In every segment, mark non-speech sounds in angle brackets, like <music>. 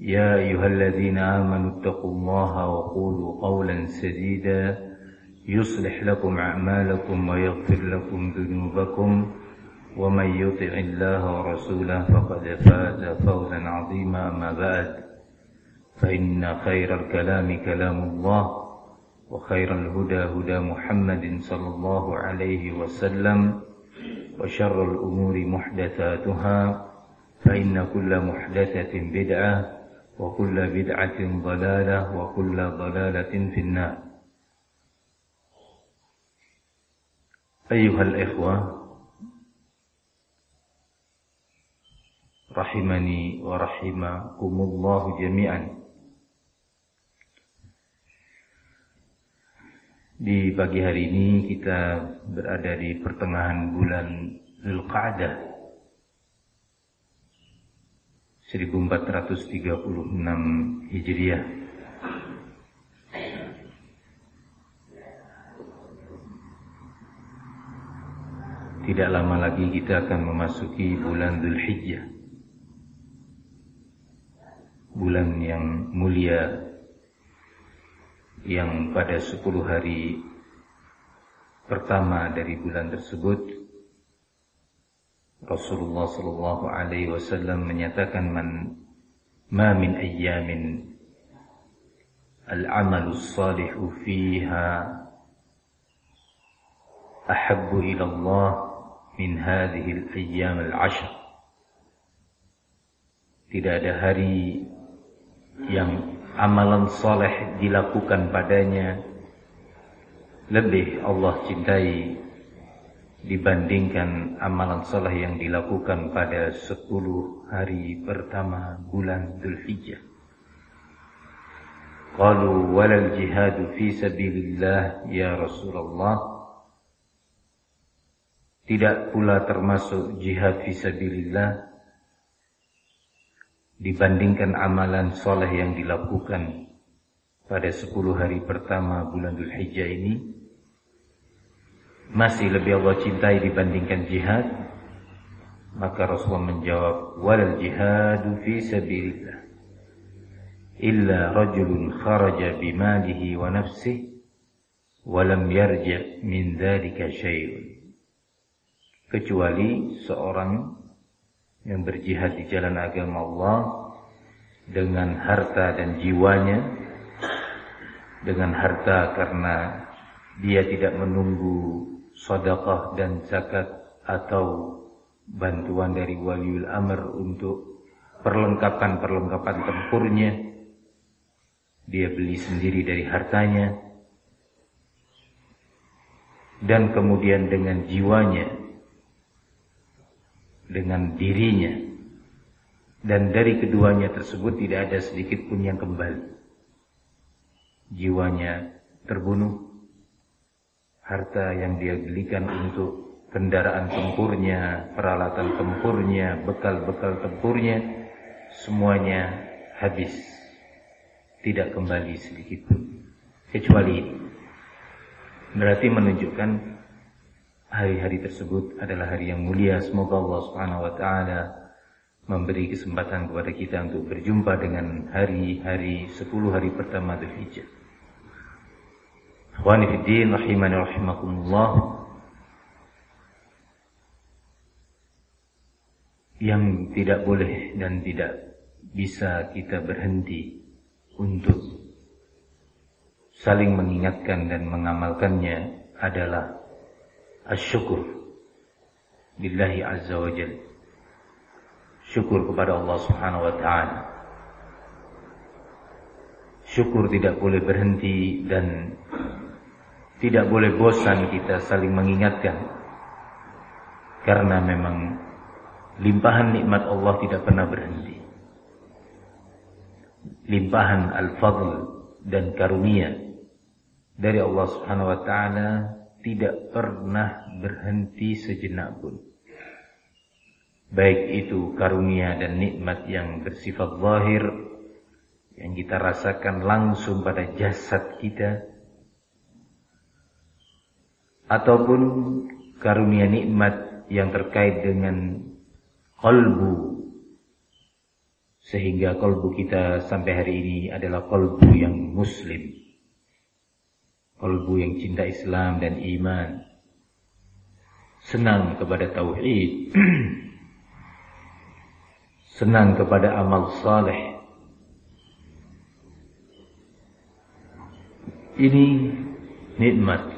يا أيها الذين آمنوا اتقوا الله وقولوا قولا سديدا يصلح لكم أعمالكم ويغفر لكم ذنوبكم ومن يطع الله ورسوله فقد فاز فوزا عظيما أما بعد. فإن خير الكلام كلام الله وخير الهدى هدى محمد صلى الله عليه وسلم وشر الأمور محدثاتها فإن كل محدثة بدعة وكل بدعة ضلالة وكل ضلالة في النار أيها الإخوة رحمني ورحمكم الله جميعا Di pagi hari ini kita berada di pertengahan bulan Zulqa'dah 1436 Hijriah. Tidak lama lagi kita akan memasuki bulan Dhul Hijjah Bulan yang mulia Yang pada 10 hari pertama dari bulan tersebut Rasulullah sallallahu alaihi wasallam menyatakan man ma min ayyamin al-amalu salihu fiha ahabbu ila Allah min hadhihi al-ayyam al-ashr Tidak ada hari yang amalan soleh dilakukan padanya lebih Allah cintai dibandingkan amalan soleh yang dilakukan pada 10 hari pertama bulan Dhul Hijjah. Qalu walal jihadu fi sabilillah ya Rasulullah. Tidak pula termasuk jihad fi sabilillah dibandingkan amalan soleh yang dilakukan pada 10 hari pertama bulan Dhul Hijjah ini masih lebih Allah cintai dibandingkan jihad maka Rasulullah menjawab walal jihadu fi sabilillah illa rajulun kharaja bimalihi wa nafsihi wa lam yarji' min dhalika syai'un kecuali seorang yang berjihad di jalan agama Allah dengan harta dan jiwanya dengan harta karena dia tidak menunggu sedekah dan zakat atau bantuan dari waliul amr untuk perlengkapan-perlengkapan tempurnya. Dia beli sendiri dari hartanya. Dan kemudian dengan jiwanya dengan dirinya. Dan dari keduanya tersebut tidak ada sedikit pun yang kembali. Jiwanya terbunuh harta yang dia belikan untuk kendaraan tempurnya, peralatan tempurnya, bekal-bekal tempurnya, semuanya habis. Tidak kembali sedikit pun. Kecuali. Berarti menunjukkan hari-hari tersebut adalah hari yang mulia. Semoga Allah Subhanahu wa taala memberi kesempatan kepada kita untuk berjumpa dengan hari-hari 10 hari pertama Dzulhijjah. Ikhwani fi din rahimani rahimakumullah. Yang tidak boleh dan tidak bisa kita berhenti untuk saling mengingatkan dan mengamalkannya adalah asyukur billahi azza wa jalla. Syukur kepada Allah Subhanahu wa taala. Syukur tidak boleh berhenti dan tidak boleh bosan kita saling mengingatkan. Karena memang limpahan nikmat Allah tidak pernah berhenti. Limpahan al-fadl dan karunia dari Allah Subhanahu wa taala tidak pernah berhenti sejenak pun. Baik itu karunia dan nikmat yang bersifat zahir yang kita rasakan langsung pada jasad kita ataupun karunia nikmat yang terkait dengan kolbu sehingga kolbu kita sampai hari ini adalah kolbu yang muslim Kalbu yang cinta Islam dan iman. Senang kepada tauhid. <clears throat> Senang kepada amal saleh. Ini nikmat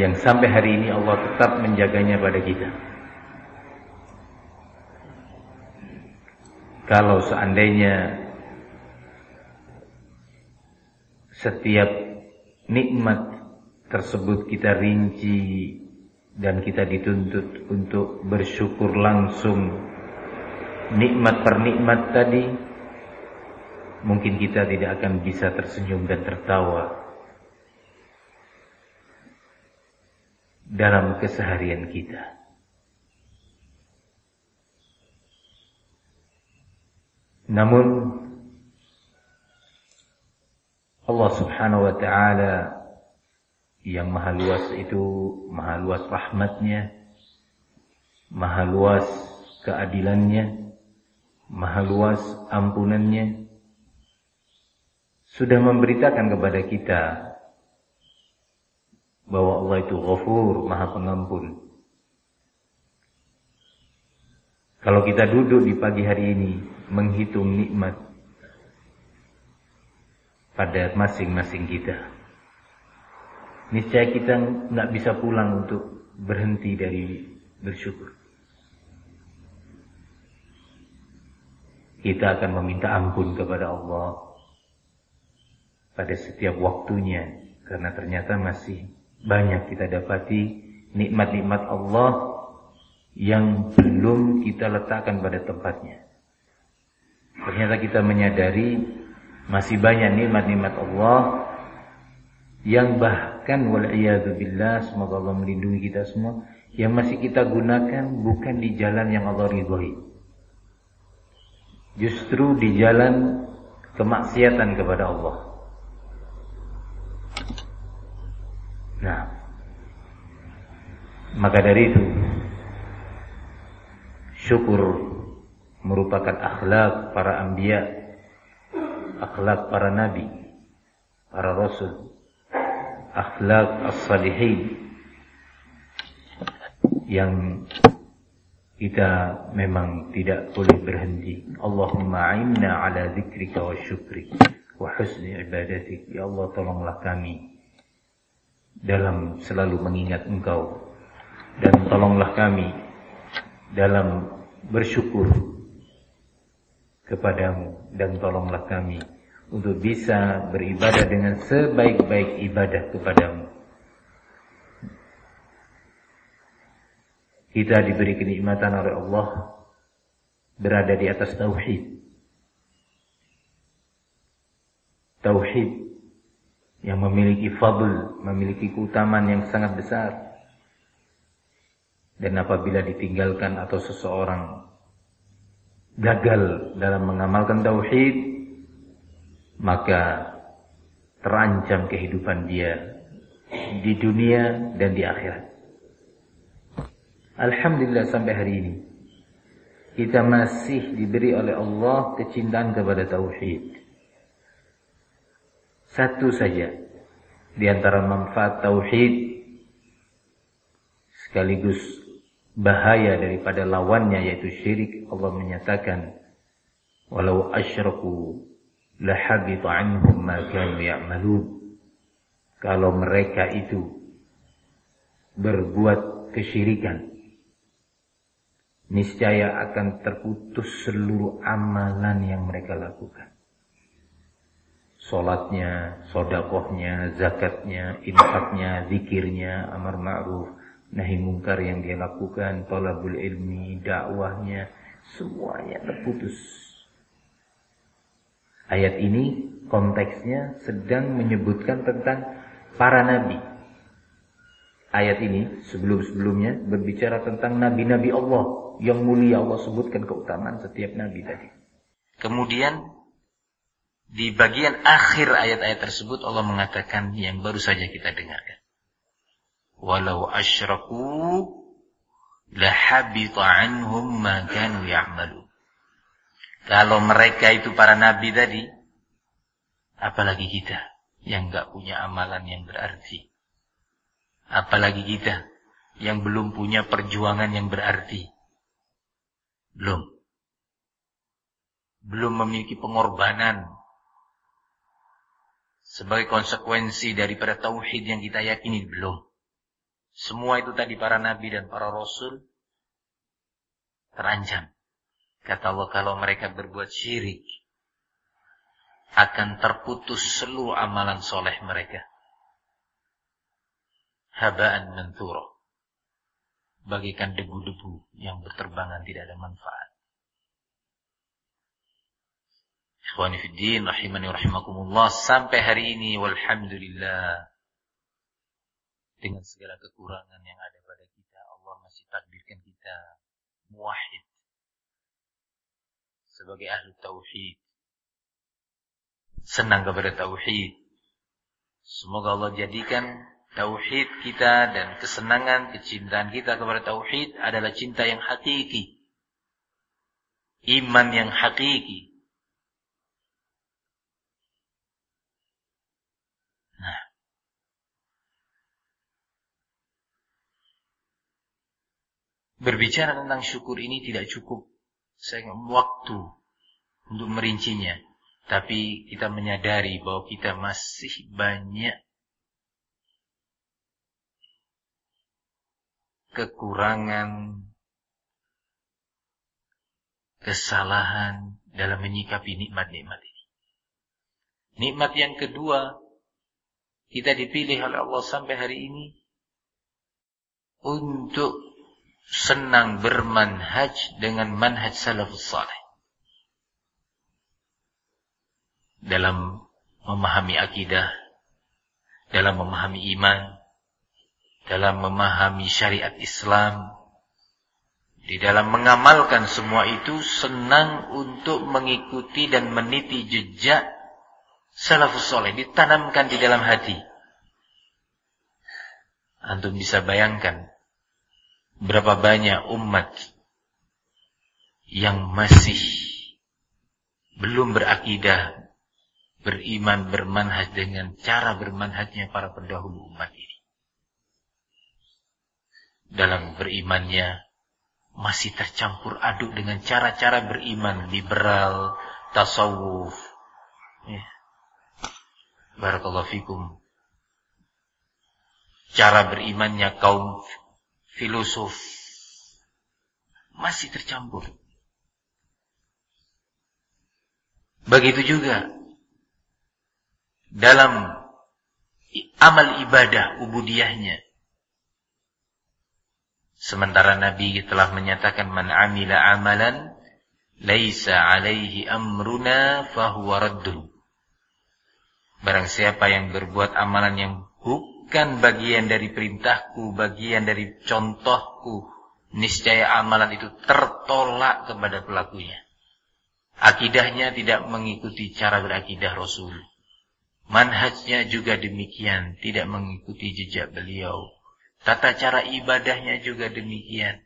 yang sampai hari ini Allah tetap menjaganya pada kita. Kalau seandainya setiap nikmat tersebut kita rinci dan kita dituntut untuk bersyukur langsung nikmat per nikmat tadi mungkin kita tidak akan bisa tersenyum dan tertawa dalam keseharian kita. Namun Allah subhanahu wa ta'ala yang maha luas itu maha luas rahmatnya maha luas keadilannya maha luas ampunannya sudah memberitakan kepada kita bahwa Allah itu ghafur maha pengampun kalau kita duduk di pagi hari ini menghitung nikmat pada masing-masing kita. Niscaya kita nggak bisa pulang untuk berhenti dari bersyukur. Kita akan meminta ampun kepada Allah pada setiap waktunya karena ternyata masih banyak kita dapati nikmat-nikmat Allah yang belum kita letakkan pada tempatnya. Ternyata kita menyadari masih banyak nikmat-nikmat Allah yang bahkan billah semoga Allah melindungi kita semua yang masih kita gunakan bukan di jalan yang Allah ridhoi. Justru di jalan kemaksiatan kepada Allah. Nah, maka dari itu syukur merupakan akhlak para anbiya akhlak para nabi, para rasul, akhlak as-salihin yang kita memang tidak boleh berhenti. Allahumma a'inna ala zikrika wa syukrik wa husni ibadatik. Ya Allah tolonglah kami dalam selalu mengingat engkau dan tolonglah kami dalam bersyukur kepadamu dan tolonglah kami untuk bisa beribadah dengan sebaik-baik ibadah kepadamu. Kita diberi kenikmatan oleh Allah berada di atas tauhid. Tauhid yang memiliki fadl, memiliki keutamaan yang sangat besar. Dan apabila ditinggalkan atau seseorang gagal dalam mengamalkan tauhid, maka terancam kehidupan dia di dunia dan di akhirat. Alhamdulillah sampai hari ini kita masih diberi oleh Allah kecintaan kepada tauhid. Satu saja. Di antara manfaat tauhid sekaligus bahaya daripada lawannya yaitu syirik Allah menyatakan walau asyraku lahabita anhum ma kanu ya'malun. Kalau mereka itu berbuat kesyirikan niscaya akan terputus seluruh amalan yang mereka lakukan Solatnya, sodakohnya, zakatnya, infaknya, zikirnya, amar ma'ruf, nahi mungkar yang dia lakukan, talabul ilmi, dakwahnya, semuanya terputus. Ayat ini konteksnya sedang menyebutkan tentang para nabi. Ayat ini sebelum-sebelumnya berbicara tentang nabi-nabi Allah yang mulia Allah sebutkan keutamaan setiap nabi tadi. Kemudian di bagian akhir ayat-ayat tersebut Allah mengatakan yang baru saja kita dengarkan. Walau asyraku lahabita anhum ma kanu ya'malu. Kalau mereka itu para nabi tadi, apalagi kita yang enggak punya amalan yang berarti. Apalagi kita yang belum punya perjuangan yang berarti. Belum. Belum memiliki pengorbanan sebagai konsekuensi daripada tauhid yang kita yakini belum. Semua itu tadi para nabi dan para rasul terancam. Kata Allah kalau mereka berbuat syirik akan terputus seluruh amalan soleh mereka. Habaan menturo. Bagikan debu-debu yang berterbangan tidak ada manfaat. Ikhwani fiddin rahimani rahimakumullah. Sampai hari ini walhamdulillah. Dengan segala kekurangan yang ada pada kita Allah masih takdirkan kita muwahhid. Sebagai ahli tauhid. Senang kepada tauhid. Semoga Allah jadikan tauhid kita dan kesenangan kecintaan kita kepada tauhid adalah cinta yang hakiki. Iman yang hakiki Berbicara tentang syukur ini tidak cukup saya waktu untuk merincinya. Tapi kita menyadari bahwa kita masih banyak kekurangan, kesalahan dalam menyikapi nikmat-nikmat ini. Nikmat yang kedua, kita dipilih oleh Allah sampai hari ini untuk senang bermanhaj dengan manhaj salafus salih. Dalam memahami akidah, dalam memahami iman, dalam memahami syariat Islam, di dalam mengamalkan semua itu senang untuk mengikuti dan meniti jejak salafus soleh ditanamkan di dalam hati. Antum bisa bayangkan Berapa banyak umat yang masih belum berakidah, beriman, bermanhaj dengan cara bermanhajnya para pendahulu umat ini. Dalam berimannya masih tercampur aduk dengan cara-cara beriman liberal, tasawuf. Ya. Barakallahu fikum. Cara berimannya kaum filosof masih tercampur. Begitu juga dalam amal ibadah ubudiyahnya. Sementara Nabi telah menyatakan man amila amalan laisa alaihi amruna fahuwa raddun. Barang siapa yang berbuat amalan yang bukan bagian dari perintahku, bagian dari contohku, niscaya amalan itu tertolak kepada pelakunya. Akidahnya tidak mengikuti cara berakidah Rasul. Manhajnya juga demikian, tidak mengikuti jejak beliau. Tata cara ibadahnya juga demikian.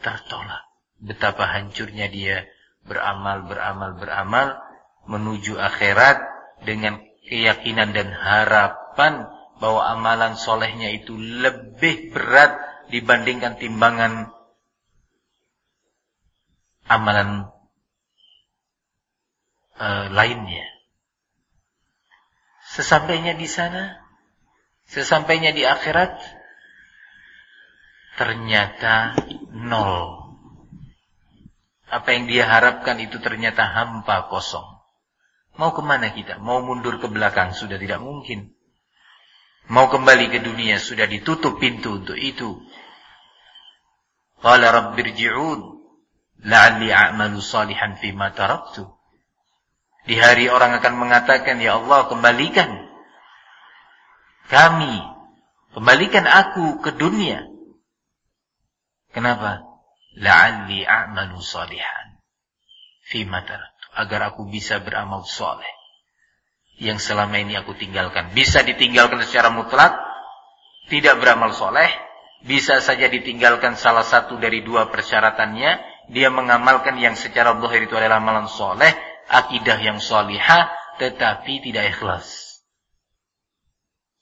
Tertolak. Betapa hancurnya dia beramal, beramal, beramal menuju akhirat dengan keyakinan dan harap bahwa amalan solehnya itu lebih berat dibandingkan timbangan amalan uh, lainnya. Sesampainya di sana, sesampainya di akhirat, ternyata nol. Apa yang dia harapkan itu ternyata hampa kosong. Mau ke mana kita? Mau mundur ke belakang sudah tidak mungkin. Mau kembali ke dunia sudah ditutup pintu untuk itu. Qala rabbirji'un la'alli a'malu salihan fima taraktu. Di hari orang akan mengatakan, Ya Allah kembalikan kami. Kembalikan aku ke dunia. Kenapa? La'alli a'malu salihan. Fima taraktu. Agar aku bisa beramal soleh. Yang selama ini aku tinggalkan. Bisa ditinggalkan secara mutlak. Tidak beramal soleh bisa saja ditinggalkan salah satu dari dua persyaratannya, dia mengamalkan yang secara zahir itu adalah amalan soleh, akidah yang solihah, tetapi tidak ikhlas.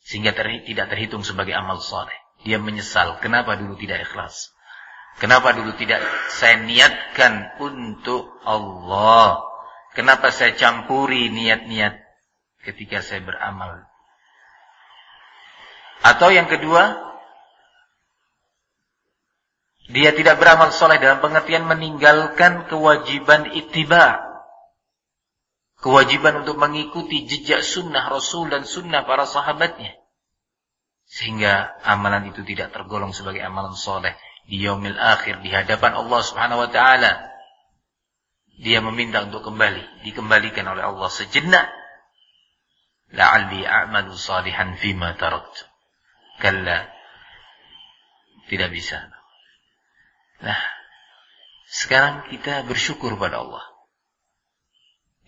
Sehingga ter tidak terhitung sebagai amal soleh. Dia menyesal, kenapa dulu tidak ikhlas? Kenapa dulu tidak saya niatkan untuk Allah? Kenapa saya campuri niat-niat ketika saya beramal? Atau yang kedua, dia tidak beramal soleh dalam pengertian meninggalkan kewajiban ittiba. Kewajiban untuk mengikuti jejak sunnah Rasul dan sunnah para sahabatnya. Sehingga amalan itu tidak tergolong sebagai amalan soleh. Di yaumil akhir, di hadapan Allah subhanahu wa ta'ala. Dia meminta untuk kembali. Dikembalikan oleh Allah sejenak. La'alli a'malu salihan fima taraktu. Kalla. Tidak bisa. Nah, sekarang kita bersyukur pada Allah.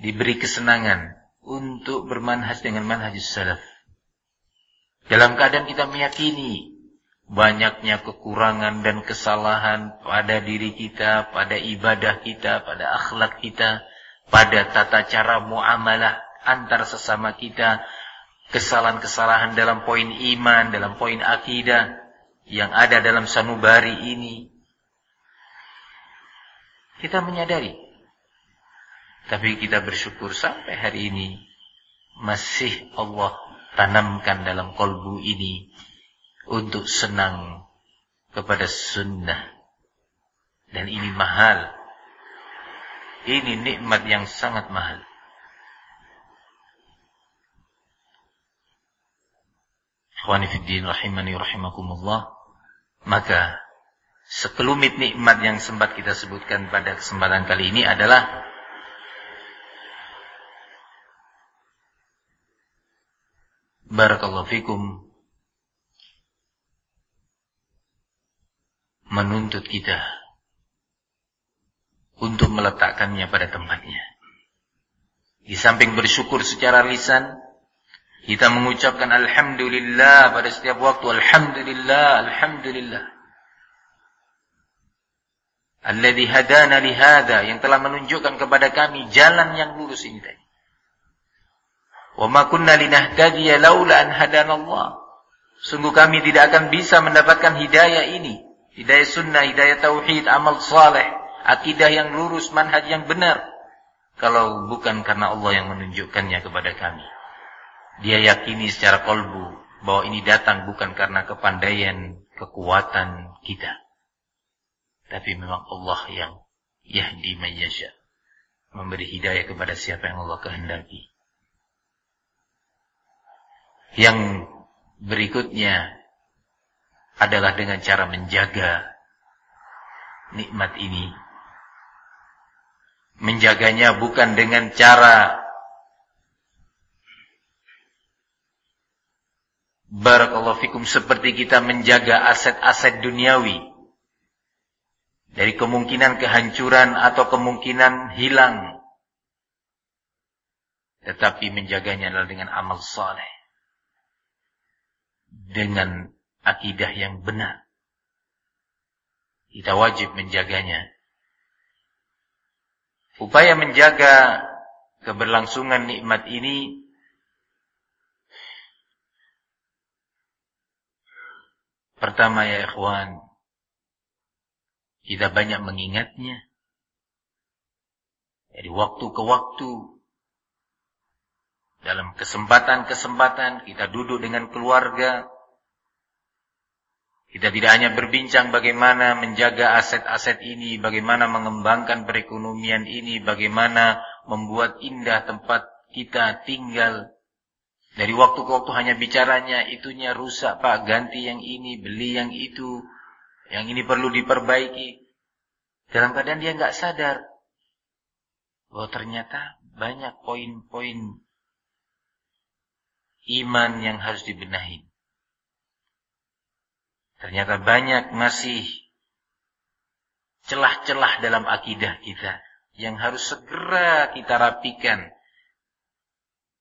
Diberi kesenangan untuk bermanhaj dengan manhajus salaf. Dalam keadaan kita meyakini banyaknya kekurangan dan kesalahan pada diri kita, pada ibadah kita, pada akhlak kita, pada tata cara muamalah antar sesama kita, kesalahan-kesalahan dalam poin iman, dalam poin akidah yang ada dalam sanubari ini, kita menyadari. Tapi kita bersyukur sampai hari ini masih Allah tanamkan dalam kolbu ini untuk senang kepada sunnah. Dan ini mahal. Ini nikmat yang sangat mahal. Ikhwanifiddin rahimani rahimakumullah. Maka sekelumit nikmat yang sempat kita sebutkan pada kesempatan kali ini adalah Barakallahu fikum menuntut kita untuk meletakkannya pada tempatnya. Di samping bersyukur secara lisan, kita mengucapkan alhamdulillah pada setiap waktu alhamdulillah, alhamdulillah. Alladhi hadana lihada yang telah menunjukkan kepada kami jalan yang lurus ini tadi. Wa ma kunna linahtadiya laula an hadana Allah. Sungguh kami tidak akan bisa mendapatkan hidayah ini. Hidayah sunnah, hidayah tauhid, amal saleh, akidah yang lurus, manhaj yang benar. Kalau bukan karena Allah yang menunjukkannya kepada kami. Dia yakini secara kolbu bahwa ini datang bukan karena kepandaian, kekuatan kita tapi memang Allah yang yahdi mayyasha. Memberi hidayah kepada siapa yang Allah kehendaki. Yang berikutnya adalah dengan cara menjaga nikmat ini. Menjaganya bukan dengan cara Barakallahu fikum seperti kita menjaga aset-aset duniawi dari kemungkinan kehancuran atau kemungkinan hilang. Tetapi menjaganya adalah dengan amal saleh. Dengan akidah yang benar. Kita wajib menjaganya. Upaya menjaga keberlangsungan nikmat ini Pertama ya ikhwan kita banyak mengingatnya. Dari waktu ke waktu. Dalam kesempatan-kesempatan kita duduk dengan keluarga. Kita tidak hanya berbincang bagaimana menjaga aset-aset ini, bagaimana mengembangkan perekonomian ini, bagaimana membuat indah tempat kita tinggal. Dari waktu ke waktu hanya bicaranya, itunya rusak pak, ganti yang ini, beli yang itu, yang ini perlu diperbaiki. Dalam keadaan dia nggak sadar bahwa ternyata banyak poin-poin iman yang harus dibenahi. Ternyata banyak masih celah-celah dalam akidah kita yang harus segera kita rapikan.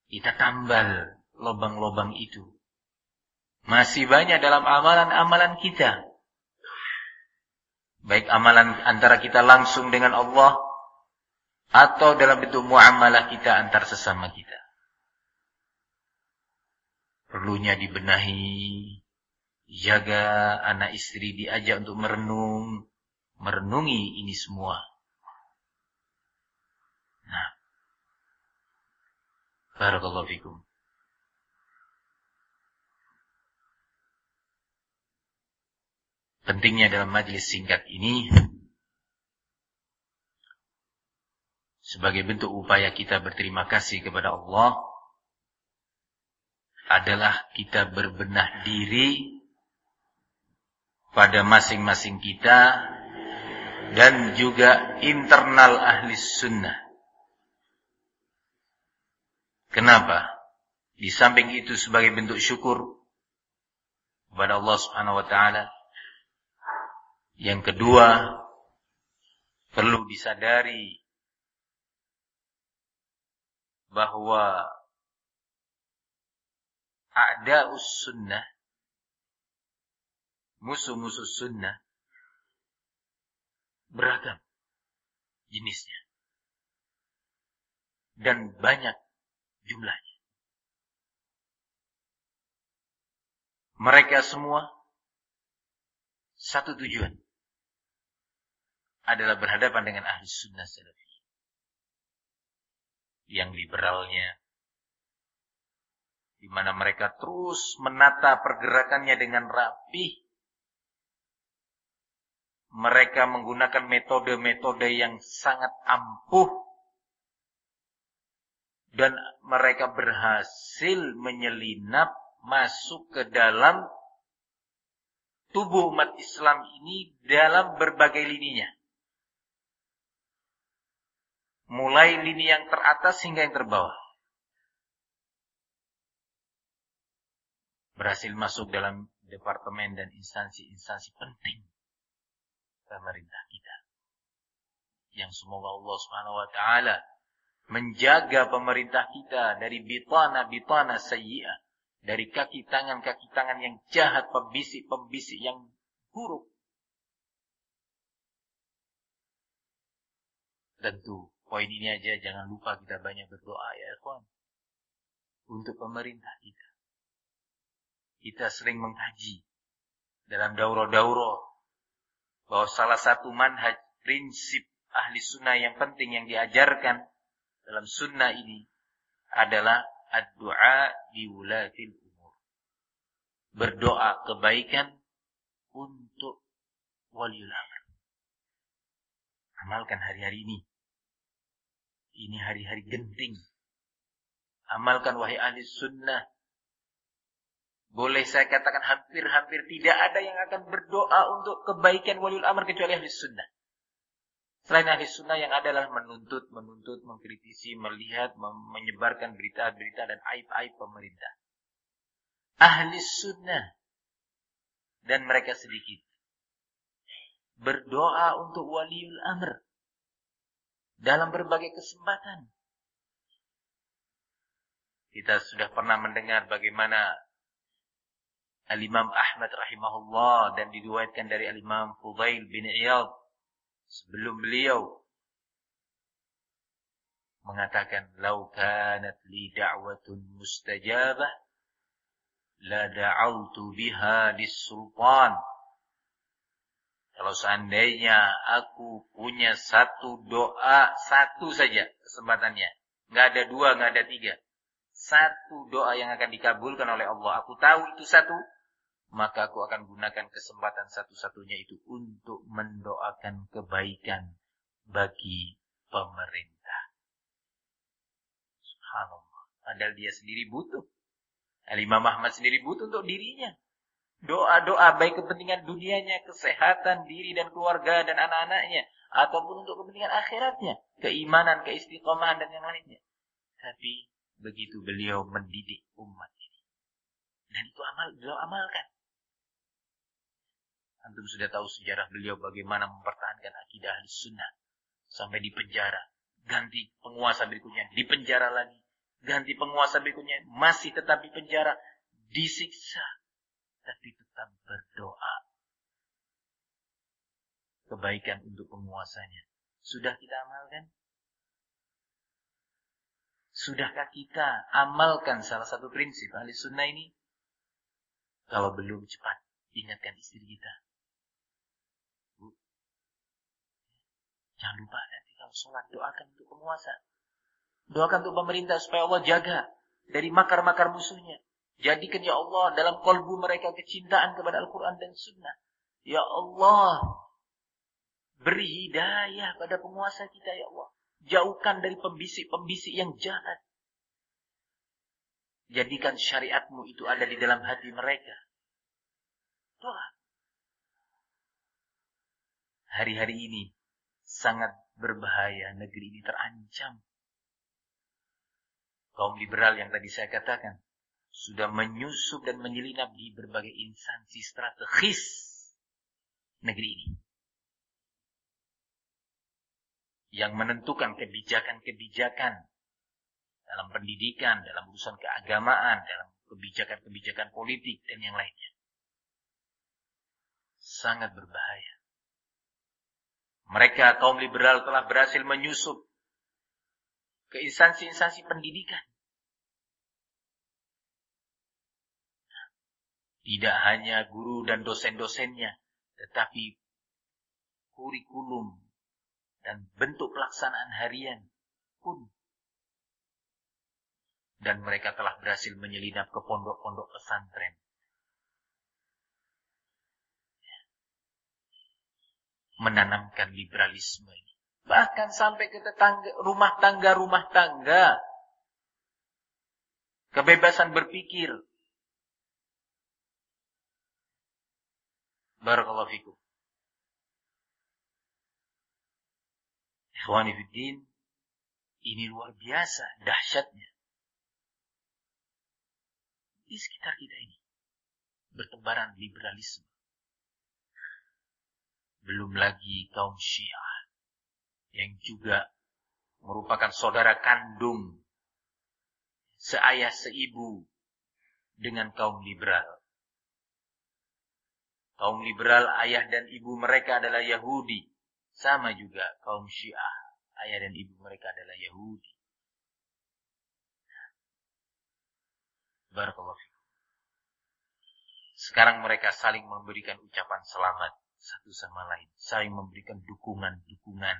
Kita tambal lobang-lobang itu. Masih banyak dalam amalan-amalan kita Baik amalan antara kita langsung dengan Allah atau dalam bentuk muamalah kita antar sesama kita. Perlunya dibenahi, jaga anak istri diajak untuk merenung, merenungi ini semua. Nah, Barakallahu fikum. Pentingnya dalam majlis singkat ini sebagai bentuk upaya kita berterima kasih kepada Allah adalah kita berbenah diri pada masing-masing kita dan juga internal ahli sunnah. Kenapa? Di samping itu sebagai bentuk syukur kepada Allah Subhanahu wa taala yang kedua, perlu disadari bahwa ada sunnah, musuh-musuh sunnah, beragam jenisnya. Dan banyak jumlahnya. Mereka semua satu tujuan adalah berhadapan dengan ahli sunnah salafi. Yang liberalnya, di mana mereka terus menata pergerakannya dengan rapi. Mereka menggunakan metode-metode yang sangat ampuh dan mereka berhasil menyelinap masuk ke dalam tubuh umat Islam ini dalam berbagai lininya. Mulai lini yang teratas hingga yang terbawah. Berhasil masuk dalam departemen dan instansi-instansi penting pemerintah kita. Yang semoga Allah Subhanahu wa taala menjaga pemerintah kita dari bitana-bitana sayyi'ah, dari kaki tangan-kaki tangan yang jahat, pembisik-pembisik yang buruk. Tentu Poin ini aja jangan lupa kita banyak berdoa ya ikhwan. Untuk pemerintah kita. Kita sering mengkaji dalam dauro-dauro bahwa salah satu manhaj prinsip ahli sunnah yang penting yang diajarkan dalam sunnah ini adalah ad-du'a umur. Berdoa kebaikan untuk waliul amr. Amalkan hari-hari ini. Ini hari-hari genting. Amalkan wahai ahli sunnah. Boleh saya katakan hampir-hampir tidak ada yang akan berdoa untuk kebaikan waliul amr kecuali ahli sunnah. Selain ahli sunnah yang adalah menuntut, menuntut, mengkritisi, melihat, menyebarkan berita-berita dan aib-aib pemerintah. Ahli sunnah. Dan mereka sedikit. Berdoa untuk waliul amr dalam berbagai kesempatan. Kita sudah pernah mendengar bagaimana Al-Imam Ahmad rahimahullah dan diriwayatkan dari Al-Imam Fudail bin Iyad sebelum beliau mengatakan lau kanat li da'watun mustajabah la da'autu biha lis-sultan kalau seandainya aku punya satu doa, satu saja kesempatannya. Nggak ada dua, nggak ada tiga. satu doa yang akan dikabulkan oleh Allah. Aku tahu itu satu, maka aku akan gunakan kesempatan satu-satunya itu untuk mendoakan kebaikan bagi pemerintah. Subhanallah. Padahal dia sendiri butuh. Al-Imam Ahmad sendiri butuh untuk dirinya. Doa-doa baik kepentingan dunianya, kesehatan diri dan keluarga dan anak-anaknya. Ataupun untuk kepentingan akhiratnya. Keimanan, keistiqomahan dan yang lainnya. Tapi begitu beliau mendidik umat ini. Dan itu amal beliau amalkan. Antum sudah tahu sejarah beliau bagaimana mempertahankan akidah ahli sunnah. Sampai di penjara. Ganti penguasa berikutnya. Di penjara lagi. Ganti penguasa berikutnya. Masih tetap di penjara. Disiksa. Tapi tetap berdoa. Kebaikan untuk penguasanya. Sudah kita amalkan? Sudahkah kita amalkan salah satu prinsip ahli sunnah ini? Kalau belum cepat, ingatkan istri kita. Bu, jangan lupa nanti kalau sholat doakan untuk penguasa. Doakan untuk pemerintah supaya Allah jaga dari makar-makar musuhnya. Jadikan ya Allah dalam kolbu mereka kecintaan kepada Al-Quran dan Sunnah. Ya Allah, beri hidayah pada penguasa kita ya Allah. Jauhkan dari pembisik-pembisik yang jahat. Jadikan syariatmu itu ada di dalam hati mereka. Doa. Hari-hari ini sangat berbahaya. Negeri ini terancam. Kaum liberal yang tadi saya katakan. Sudah menyusup dan menyelinap di berbagai instansi strategis negeri ini. yang menentukan kebijakan-kebijakan dalam pendidikan, dalam urusan keagamaan, dalam kebijakan-kebijakan politik dan yang lainnya. Sangat berbahaya. Mereka kaum liberal telah berhasil menyusup ke instansi-instansi pendidikan. Tidak hanya guru dan dosen-dosennya, tetapi kurikulum dan bentuk pelaksanaan harian pun. Dan mereka telah berhasil menyelinap ke pondok-pondok pesantren. Menanamkan liberalisme ini. Bahkan sampai ke tetangga, rumah tangga-rumah tangga. Kebebasan berpikir. Barakallahu fikum. Ikhwani Fiddin, ini luar biasa dahsyatnya. Di sekitar kita ini bertebaran liberalisme. Belum lagi kaum Syiah yang juga merupakan saudara kandung seayah seibu dengan kaum liberal. Kaum liberal ayah dan ibu mereka adalah Yahudi. Sama juga kaum Syiah, ayah dan ibu mereka adalah Yahudi. Barakallahu Sekarang mereka saling memberikan ucapan selamat satu sama lain, saling memberikan dukungan-dukungan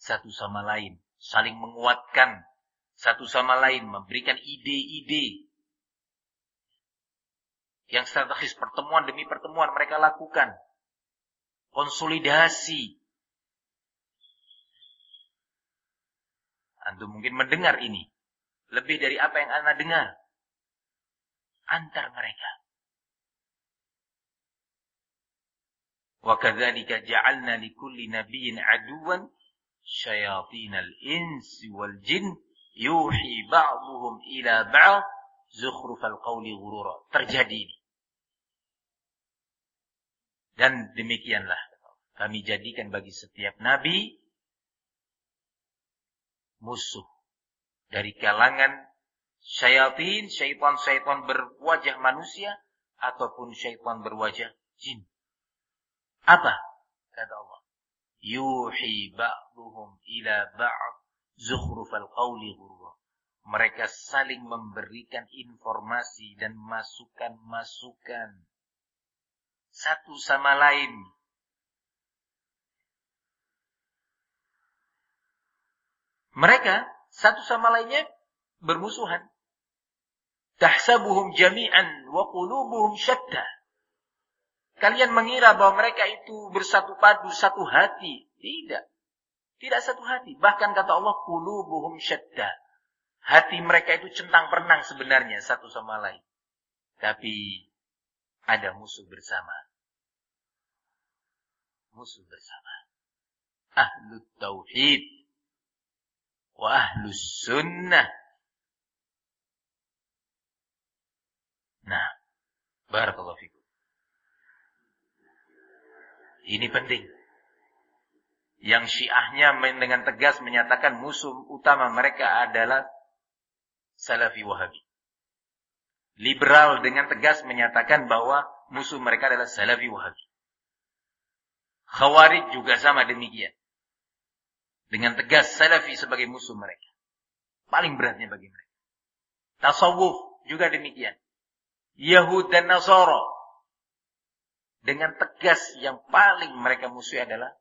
satu sama lain, saling menguatkan satu sama lain, memberikan ide-ide yang strategis pertemuan demi pertemuan mereka lakukan. Konsolidasi. Antum mungkin mendengar ini. Lebih dari apa yang Anda dengar. Antar mereka. Wa kadzalika ja'alna likulli nabiyyin aduwan syayatinal insi wal jin yuhi ba'dhum ila ba'd zukhrufal qawli ghurura. Terjadi ini. Dan demikianlah kami jadikan bagi setiap nabi musuh dari kalangan syaitan, syaitan-syaitan berwajah manusia ataupun syaitan berwajah jin. Apa? Kata Allah. Yuhi ba'duhum ila ba'd zukhrufal qawli ghurwa. Mereka saling memberikan informasi dan masukan-masukan satu sama lain. Mereka satu sama lainnya bermusuhan. Tahsabuhum jami'an wa qulubuhum syatta. Kalian mengira bahwa mereka itu bersatu padu, satu hati. Tidak. Tidak satu hati. Bahkan kata Allah, qulubuhum syatta. Hati mereka itu centang perenang sebenarnya satu sama lain. Tapi ada musuh bersama. Musuh bersama. Ahlu tauhid. Wa ahlu sunnah. Nah, barakallahu fikum. Ini penting. Yang syiahnya dengan tegas menyatakan musuh utama mereka adalah Salafi Wahabi. Liberal dengan tegas menyatakan bahwa musuh mereka adalah Salafi Wahabi. Khawarij juga sama demikian. Dengan tegas Salafi sebagai musuh mereka. Paling beratnya bagi mereka. Tasawuf juga demikian. Yahud dan Nasara. Dengan tegas yang paling mereka musuhi adalah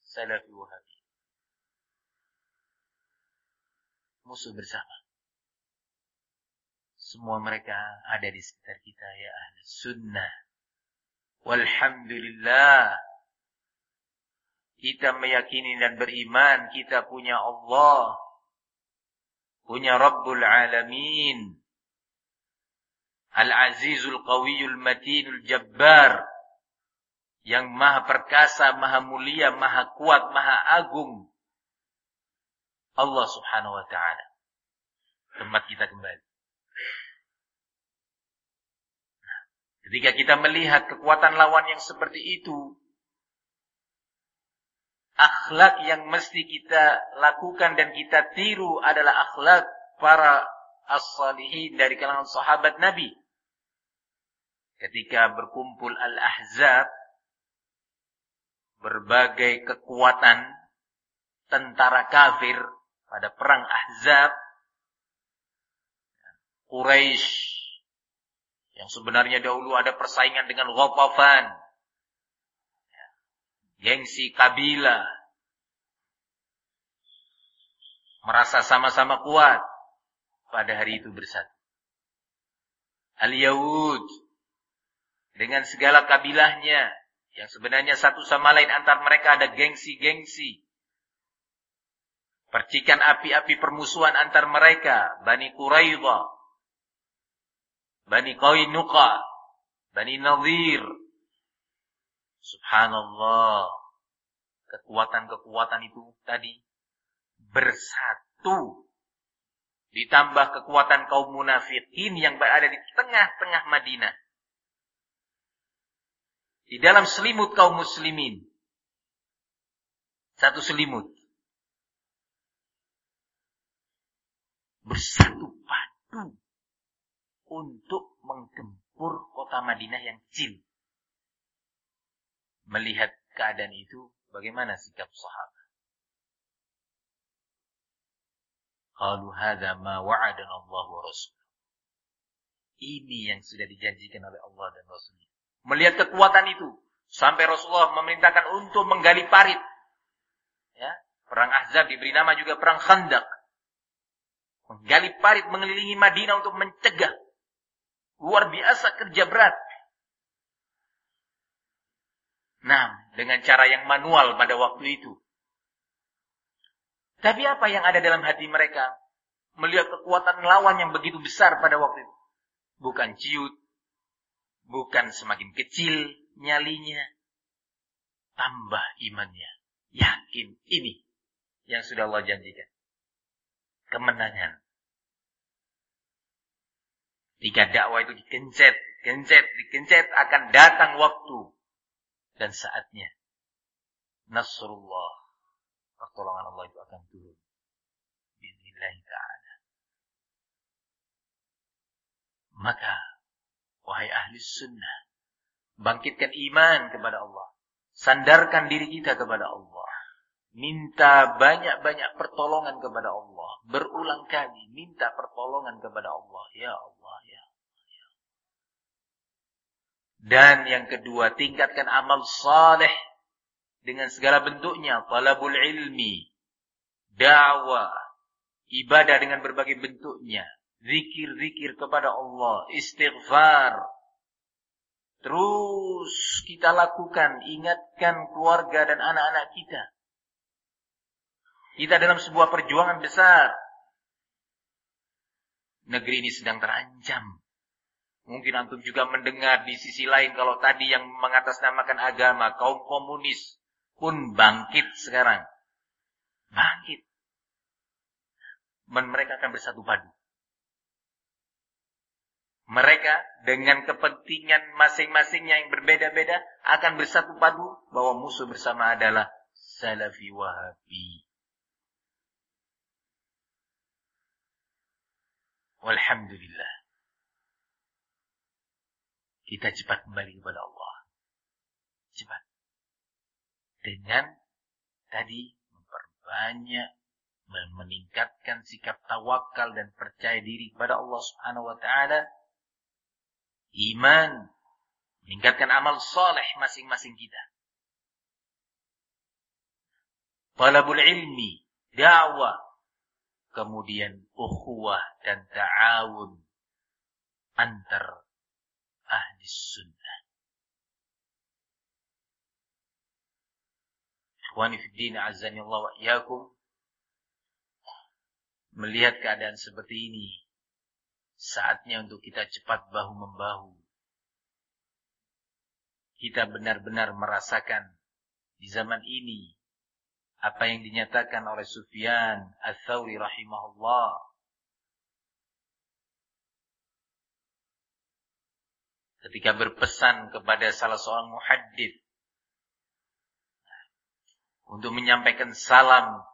Salafi Wahabi. Musuh bersama. Semua mereka ada di sekitar kita ya ahli sunnah. Walhamdulillah. Kita meyakini dan beriman kita punya Allah. Punya Rabbul Alamin. Al-Azizul Qawiyul Matinul Jabbar yang maha perkasa, maha mulia, maha kuat, maha agung. Allah subhanahu wa ta'ala. Tempat kita kembali. Nah, ketika kita melihat kekuatan lawan yang seperti itu, akhlak yang mesti kita lakukan dan kita tiru adalah akhlak para as-salihin dari kalangan sahabat Nabi. Ketika berkumpul al-ahzab, berbagai kekuatan tentara kafir pada perang Ahzab Quraisy yang sebenarnya dahulu ada persaingan dengan Ghatafan gengsi kabilah merasa sama-sama kuat. Pada hari itu bersatu. Al-Yahud. Dengan segala kabilahnya. Yang sebenarnya satu sama lain antar mereka ada gengsi-gengsi. Percikan api-api permusuhan antar mereka. Bani Quraidah. Bani Qainuqa. Bani Nadir. Subhanallah. Kekuatan-kekuatan itu tadi bersatu. Ditambah kekuatan kaum munafikin yang berada di tengah-tengah Madinah di dalam selimut kaum muslimin. Satu selimut. Bersatu untuk menggempur kota Madinah yang kecil. Melihat keadaan itu, bagaimana sikap sahabat? Qalu hadha ma wa'adana Allah wa Rasul. Ini yang sudah dijanjikan oleh Allah dan Rasulnya. Melihat kekuatan itu. Sampai Rasulullah memerintahkan untuk menggali parit. Ya, perang Ahzab diberi nama juga perang Khandaq. Menggali parit mengelilingi Madinah untuk mencegah. Luar biasa kerja berat. Nah, dengan cara yang manual pada waktu itu. Tapi apa yang ada dalam hati mereka? Melihat kekuatan lawan yang begitu besar pada waktu itu. Bukan ciut, bukan semakin kecil nyalinya, tambah imannya. Yakin ini yang sudah Allah janjikan. Kemenangan. Jika dakwah itu dikencet, dikencet, dikencet, akan datang waktu dan saatnya. Nasrullah. Pertolongan Allah itu akan turun. Bismillah ta'ala. Maka Wahai ahli sunnah. Bangkitkan iman kepada Allah. Sandarkan diri kita kepada Allah. Minta banyak-banyak pertolongan kepada Allah. Berulang kali minta pertolongan kepada Allah. Ya Allah, ya Allah, ya Dan yang kedua, tingkatkan amal saleh dengan segala bentuknya. Talabul ilmi, dakwah, ibadah dengan berbagai bentuknya, zikir-zikir kepada Allah, istighfar. Terus kita lakukan, ingatkan keluarga dan anak-anak kita. Kita dalam sebuah perjuangan besar. Negeri ini sedang terancam. Mungkin antum juga mendengar di sisi lain kalau tadi yang mengatasnamakan agama, kaum komunis pun bangkit sekarang. Bangkit. Mereka akan bersatu padu. Mereka dengan kepentingan masing-masingnya yang berbeda-beda akan bersatu padu bahwa musuh bersama adalah Salafi Wahabi. Walhamdulillah. Kita cepat kembali kepada Allah. Cepat. Dengan tadi memperbanyak meningkatkan sikap tawakal dan percaya diri kepada Allah Subhanahu wa taala. Iman, meningkatkan amal soleh masing-masing kita. Talabul ilmi, dakwah, kemudian ukhuwah dan ta'awun antar ahli sunnah. Ikhwani fi din azani Allah wa. Melihat keadaan seperti ini, saatnya untuk kita cepat bahu membahu. Kita benar-benar merasakan di zaman ini apa yang dinyatakan oleh Sufyan Ats-Tsauri rahimahullah. Ketika berpesan kepada salah seorang muhaddith. Untuk menyampaikan salam.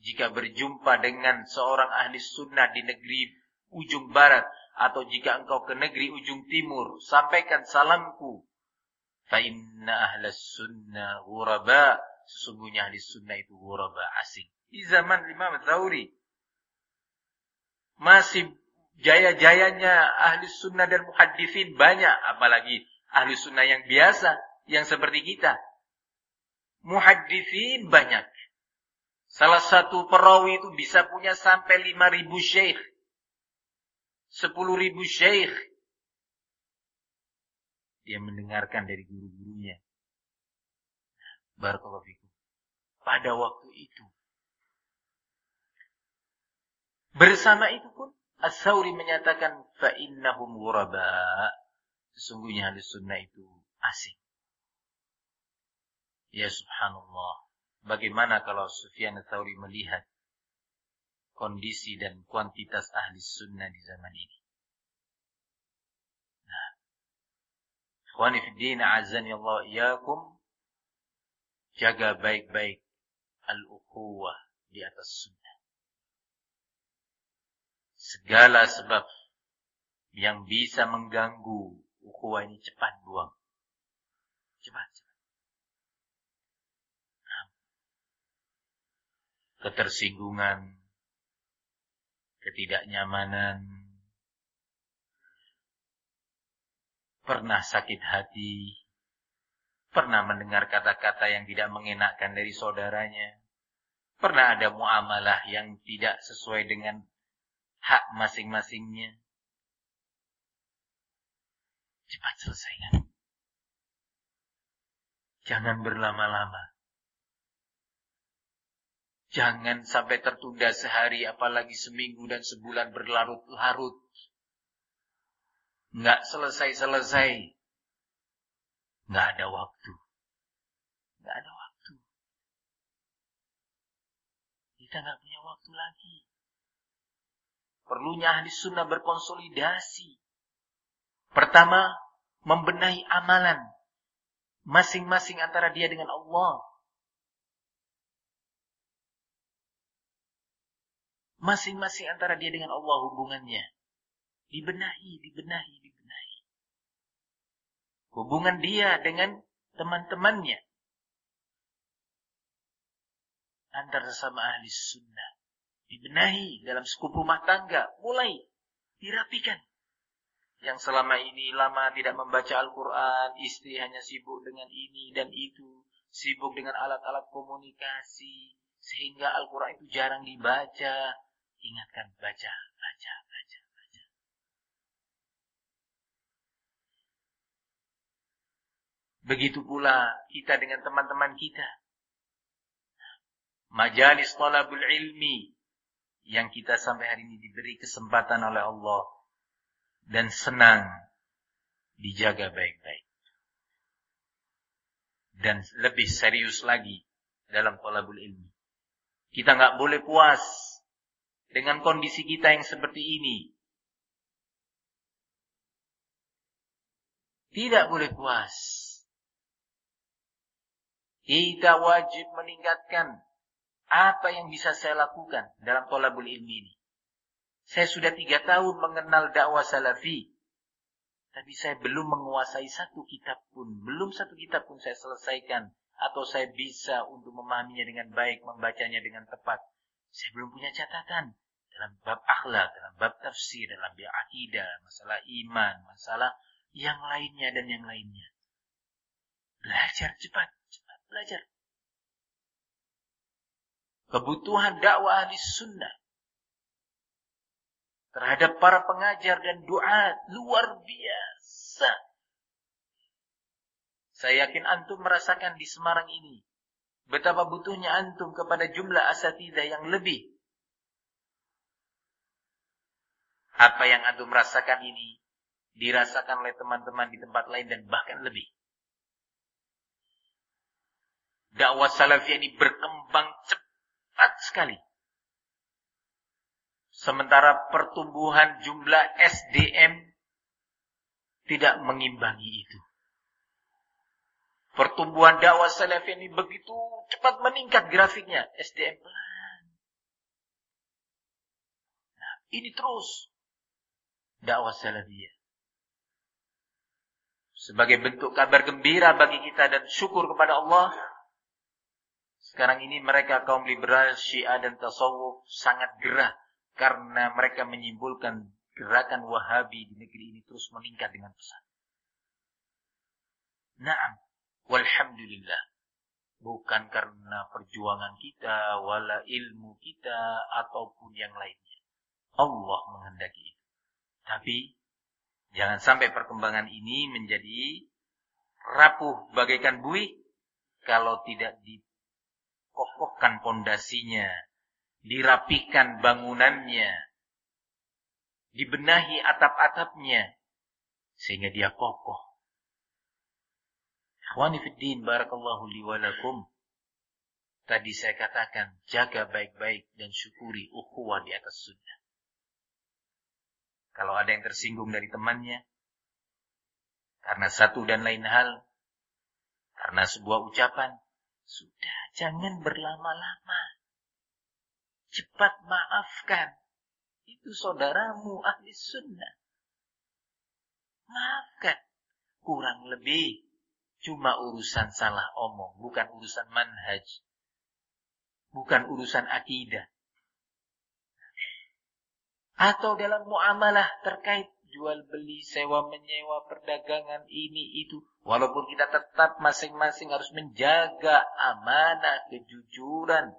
Jika berjumpa dengan seorang ahli sunnah di negeri ujung barat. Atau jika engkau ke negeri ujung timur. Sampaikan salamku. Fa inna sunnah Sesungguhnya ahli sunnah itu ghuraba asing. Di zaman Imam Tsauri. Masih jaya-jayanya ahli sunnah dan muhaddisin banyak. Apalagi ahli sunnah yang biasa. Yang seperti kita. Muhaddisin banyak. Salah satu perawi itu bisa punya sampai 5.000 syekh. 10.000 syekh. Dia mendengarkan dari guru-gurunya. Barakallahu. Pada waktu itu. Bersama itu pun As-Sawri menyatakan fa'innahum ghuraba. Sesungguhnya ahli sunnah itu asing. Ya subhanallah. Bagaimana kalau Sufyan Ats-Tsauri melihat kondisi dan kuantitas ahli sunnah di zaman ini? Nah. Ikhwani fi din azani Allah iyakum jaga baik-baik al-ukhuwah di atas sunnah. Segala sebab yang bisa mengganggu ukhuwah ini cepat buang. Cepat, cepat. Ketersinggungan, ketidaknyamanan, pernah sakit hati, Pernah mendengar kata-kata yang tidak mengenakkan dari saudaranya. Pernah ada muamalah yang tidak sesuai dengan hak masing-masingnya. Cepat selesaikan. Jangan berlama-lama. Jangan sampai tertunda sehari, apalagi seminggu dan sebulan berlarut-larut. Nggak selesai-selesai. Nggak ada waktu. Nggak ada waktu. Kita nggak punya waktu lagi. Perlunya ahli sunnah berkonsolidasi. Pertama, membenahi amalan. Masing-masing antara dia dengan Allah. Masing-masing antara dia dengan Allah hubungannya. Dibenahi, dibenahi, dibenahi hubungan dia dengan teman-temannya. Antar sesama ahli sunnah. Dibenahi dalam skup rumah tangga. Mulai dirapikan. Yang selama ini lama tidak membaca Al-Quran. Istri hanya sibuk dengan ini dan itu. Sibuk dengan alat-alat komunikasi. Sehingga Al-Quran itu jarang dibaca. Ingatkan baca, baca, baca, Begitu pula kita dengan teman-teman kita. Majalis talabul ilmi yang kita sampai hari ini diberi kesempatan oleh Allah dan senang dijaga baik-baik. Dan lebih serius lagi dalam talabul ilmi. Kita nggak boleh puas dengan kondisi kita yang seperti ini. Tidak boleh puas. Kita wajib meningkatkan apa yang bisa saya lakukan dalam tolabul ilmi ini? Saya sudah tiga tahun mengenal dakwah salafi. Tapi saya belum menguasai satu kitab pun. Belum satu kitab pun saya selesaikan. Atau saya bisa untuk memahaminya dengan baik, membacanya dengan tepat. Saya belum punya catatan. Dalam bab akhlak, dalam bab tafsir, dalam bab akidah, masalah iman, masalah yang lainnya dan yang lainnya. Belajar cepat, belajar kebutuhan dakwah ahli sunnah terhadap para pengajar dan doa luar biasa. Saya yakin antum merasakan di Semarang ini betapa butuhnya antum kepada jumlah asatidah yang lebih. Apa yang antum rasakan ini dirasakan oleh teman-teman di tempat lain dan bahkan lebih. Dakwah salafiyah ini berkembang cepat sekali. Sementara pertumbuhan jumlah SDM tidak mengimbangi itu. Pertumbuhan dakwah salaf ini begitu cepat meningkat grafiknya. SDM pelan. Nah, ini terus dakwah salafiyah. Sebagai bentuk kabar gembira bagi kita dan syukur kepada Allah, sekarang ini mereka kaum liberal, syiah dan tasawuf sangat gerah karena mereka menyimpulkan gerakan wahabi di negeri ini terus meningkat dengan pesat. Naam, walhamdulillah. Bukan karena perjuangan kita, wala ilmu kita, ataupun yang lainnya. Allah menghendaki itu. Tapi, jangan sampai perkembangan ini menjadi rapuh bagaikan buih kalau tidak di kokohkan pondasinya, dirapikan bangunannya, dibenahi atap-atapnya, sehingga dia kokoh. Ikhwani barakallahu liwalakum. Tadi saya katakan, jaga baik-baik dan syukuri ukhuwah di atas sunnah. Kalau ada yang tersinggung dari temannya, karena satu dan lain hal, karena sebuah ucapan, sudah, jangan berlama-lama. Cepat maafkan. Itu saudaramu ahli sunnah. Maafkan. Kurang lebih. Cuma urusan salah omong. Bukan urusan manhaj. Bukan urusan akidah. Atau dalam muamalah terkait jual beli, sewa menyewa, perdagangan ini itu. Walaupun kita tetap masing-masing harus menjaga amanah, kejujuran.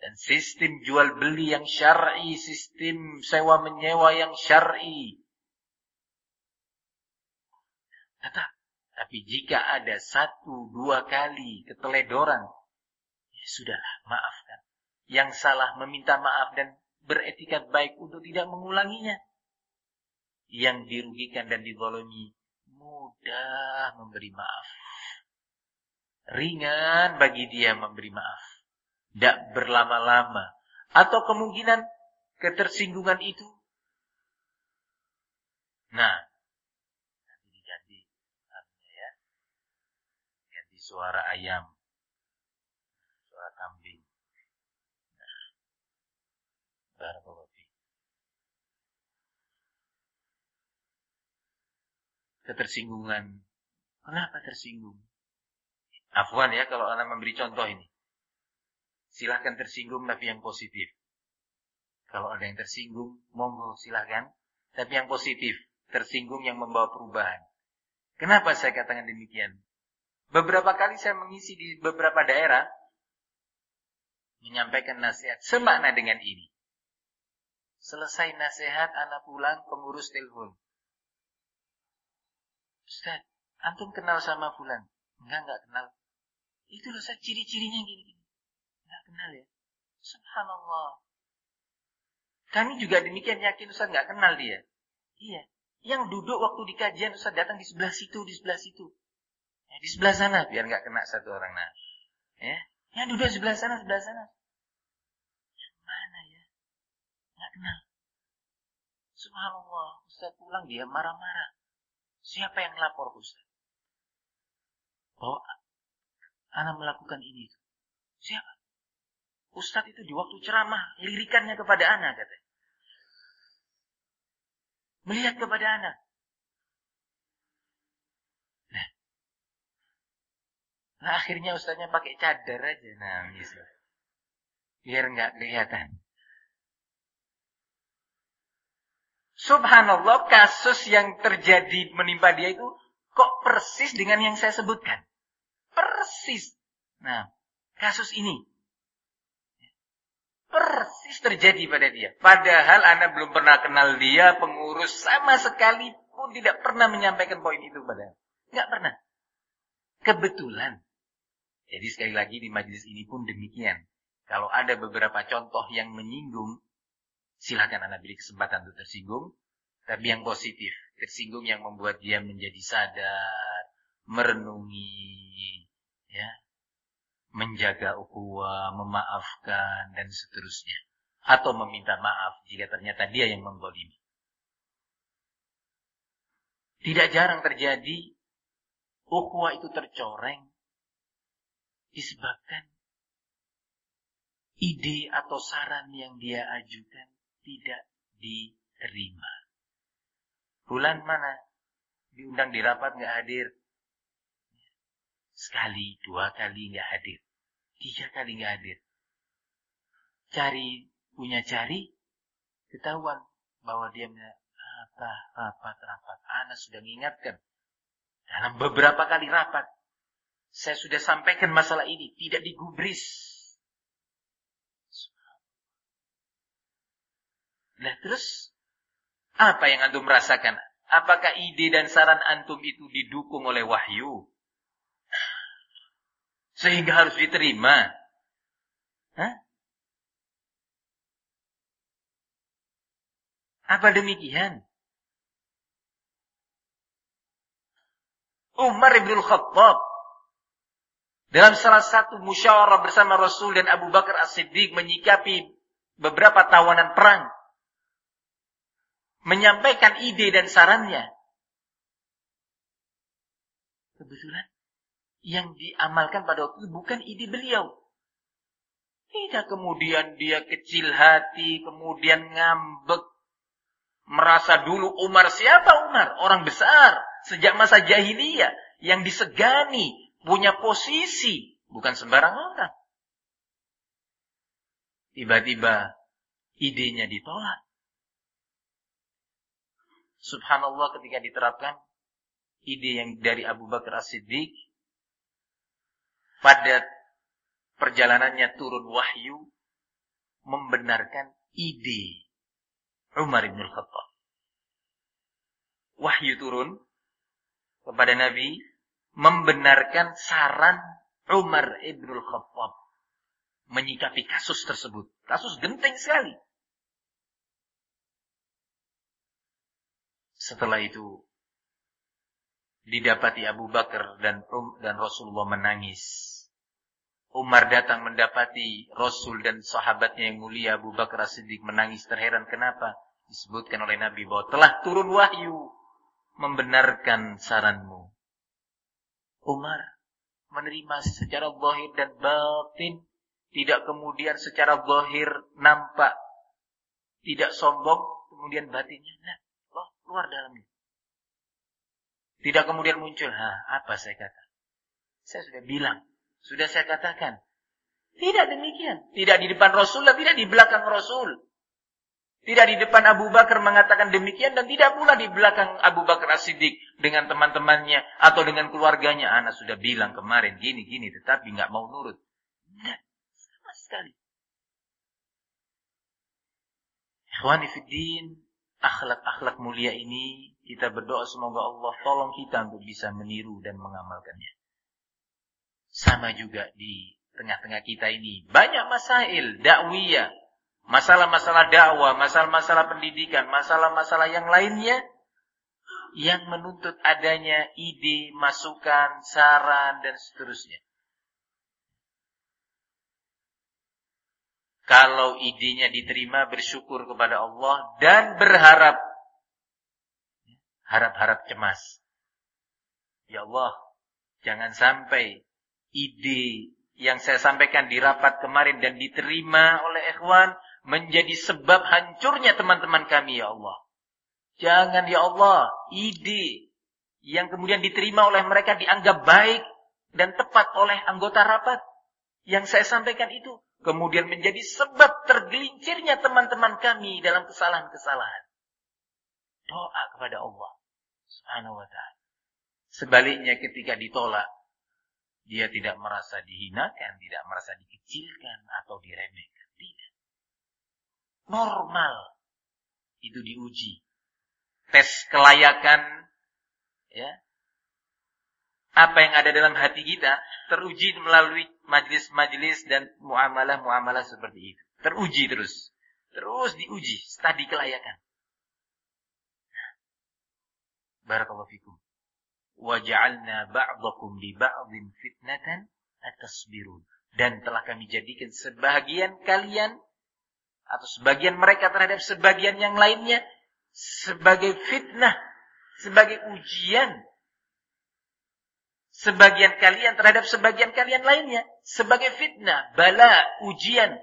Dan sistem jual beli yang syar'i, sistem sewa menyewa yang syar'i. Tetap. Tapi jika ada satu, dua kali keteledoran, ya sudahlah, maafkan. Yang salah meminta maaf dan beretikat baik untuk tidak mengulanginya yang dirugikan dan dizalimi mudah memberi maaf. Ringan bagi dia memberi maaf. Tidak berlama-lama. Atau kemungkinan ketersinggungan itu. Nah, nanti diganti ya. Ganti suara ayam. Suara kambing. Nah, barakallahu ketersinggungan. Kenapa tersinggung? Afwan ya kalau Anda memberi contoh ini. Silahkan tersinggung tapi yang positif. Kalau ada yang tersinggung, monggo silahkan. Tapi yang positif, tersinggung yang membawa perubahan. Kenapa saya katakan demikian? Beberapa kali saya mengisi di beberapa daerah, menyampaikan nasihat semakna dengan ini. Selesai nasihat, anak pulang, pengurus telepon. Ustaz, antum kenal sama fulan? Enggak, enggak kenal. Itu loh, ciri-cirinya gini-gini. Enggak kenal ya. Subhanallah. Kami juga demikian yakin Ustaz enggak kenal dia. Iya. Yang duduk waktu di kajian Ustaz datang di sebelah situ, di sebelah situ. Ya, di sebelah sana biar enggak kena satu orang nah. Ya. Yang duduk sebelah sana, sebelah sana. Yang mana ya? Enggak kenal. Subhanallah, Ustaz pulang dia marah-marah. Siapa yang lapor Ustaz? Bahwa anak melakukan ini. Siapa? Ustadz itu di waktu ceramah lirikannya kepada anak katanya. Melihat kepada anak. Nah, nah akhirnya ustadznya pakai cadar aja. Nah, bisa. Biar nggak kelihatan. Subhanallah, kasus yang terjadi menimpa dia itu kok persis dengan yang saya sebutkan. Persis. Nah, kasus ini persis terjadi pada dia. Padahal Anda belum pernah kenal dia, pengurus sama sekali pun tidak pernah menyampaikan poin itu pada Nggak pernah. Kebetulan. Jadi sekali lagi di majelis ini pun demikian. Kalau ada beberapa contoh yang menyinggung, silakan Anda beri kesempatan untuk tersinggung. Tapi yang positif, tersinggung yang membuat dia menjadi sadar, merenungi, ya, menjaga ukhuwah, memaafkan dan seterusnya, atau meminta maaf jika ternyata dia yang membolimi. Tidak jarang terjadi ukhuwah itu tercoreng disebabkan ide atau saran yang dia ajukan tidak diterima. Bulan mana? Diundang di rapat nggak hadir. Sekali, dua kali nggak hadir. Tiga kali nggak hadir. Cari, punya cari, ketahuan bahwa dia apa, rapat, rapat. Anak sudah mengingatkan. Dalam beberapa kali rapat, saya sudah sampaikan masalah ini, tidak digubris. Nah terus apa yang antum rasakan? Apakah ide dan saran antum itu didukung oleh wahyu? Sehingga harus diterima. Hah? Apa demikian? Umar ibn Khattab dalam salah satu musyawarah bersama Rasul dan Abu Bakar As-Siddiq menyikapi beberapa tawanan perang menyampaikan ide dan sarannya. Kebetulan yang diamalkan pada waktu itu bukan ide beliau. Tidak kemudian dia kecil hati, kemudian ngambek. Merasa dulu Umar siapa Umar? Orang besar. Sejak masa jahiliyah. Yang disegani. Punya posisi. Bukan sembarang orang. Tiba-tiba idenya ditolak. Subhanallah ketika diterapkan ide yang dari Abu Bakar As-Siddiq pada perjalanannya turun wahyu membenarkan ide Umar bin Khattab. Wahyu turun kepada Nabi membenarkan saran Umar ibn Khattab menyikapi kasus tersebut. Kasus genting sekali. Setelah itu didapati Abu Bakar dan um, dan Rasulullah menangis. Umar datang mendapati Rasul dan sahabatnya yang mulia Abu Bakar As-Siddiq menangis terheran kenapa? Disebutkan oleh Nabi bahwa telah turun wahyu membenarkan saranmu. Umar menerima secara zahir dan batin, tidak kemudian secara zahir nampak tidak sombong, kemudian batinnya nah, keluar dalamnya. Tidak kemudian muncul, ha, apa saya kata? Saya sudah bilang, sudah saya katakan. Tidak demikian. Tidak di depan Rasul dan tidak di belakang Rasul. Tidak di depan Abu Bakar mengatakan demikian dan tidak pula di belakang Abu Bakar As-Siddiq dengan teman-temannya atau dengan keluarganya. Anak sudah bilang kemarin gini-gini tetapi nggak mau nurut. Tidak, sama sekali. Ikhwani fiddin, akhlak-akhlak mulia ini kita berdoa semoga Allah tolong kita untuk bisa meniru dan mengamalkannya. Sama juga di tengah-tengah kita ini banyak masail dakwiyah, masalah-masalah dakwah, masalah-masalah pendidikan, masalah-masalah yang lainnya yang menuntut adanya ide, masukan, saran dan seterusnya. Kalau idenya diterima bersyukur kepada Allah dan berharap harap-harap cemas. Ya Allah, jangan sampai ide yang saya sampaikan di rapat kemarin dan diterima oleh ikhwan menjadi sebab hancurnya teman-teman kami ya Allah. Jangan ya Allah, ide yang kemudian diterima oleh mereka dianggap baik dan tepat oleh anggota rapat yang saya sampaikan itu kemudian menjadi sebab tergelincirnya teman-teman kami dalam kesalahan-kesalahan. Doa kepada Allah Subhanahu wa taala. Sebaliknya ketika ditolak, dia tidak merasa dihinakan, tidak merasa dikecilkan atau diremehkan. Tidak. Normal. Itu diuji. Tes kelayakan ya. Apa yang ada dalam hati kita teruji melalui majlis-majlis dan muamalah-muamalah seperti itu. Teruji terus. Terus diuji, studi kelayakan. Barakallahu fikum. Waja'alna ba'dakum li ba'din fitnatan atasbirun. Dan telah kami jadikan sebagian kalian atau sebagian mereka terhadap sebagian yang lainnya sebagai fitnah, sebagai ujian sebagian kalian terhadap sebagian kalian lainnya sebagai fitnah, bala, ujian.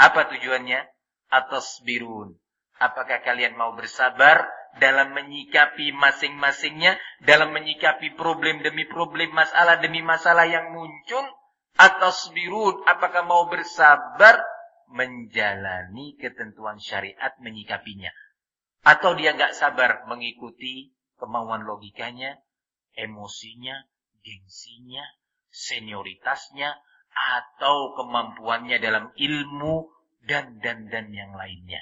Apa tujuannya? Atas birun. Apakah kalian mau bersabar dalam menyikapi masing-masingnya, dalam menyikapi problem demi problem, masalah demi masalah yang muncul? Atas birun. Apakah mau bersabar menjalani ketentuan syariat menyikapinya? Atau dia nggak sabar mengikuti kemauan logikanya, emosinya, gengsinya, senioritasnya, atau kemampuannya dalam ilmu dan dan dan yang lainnya.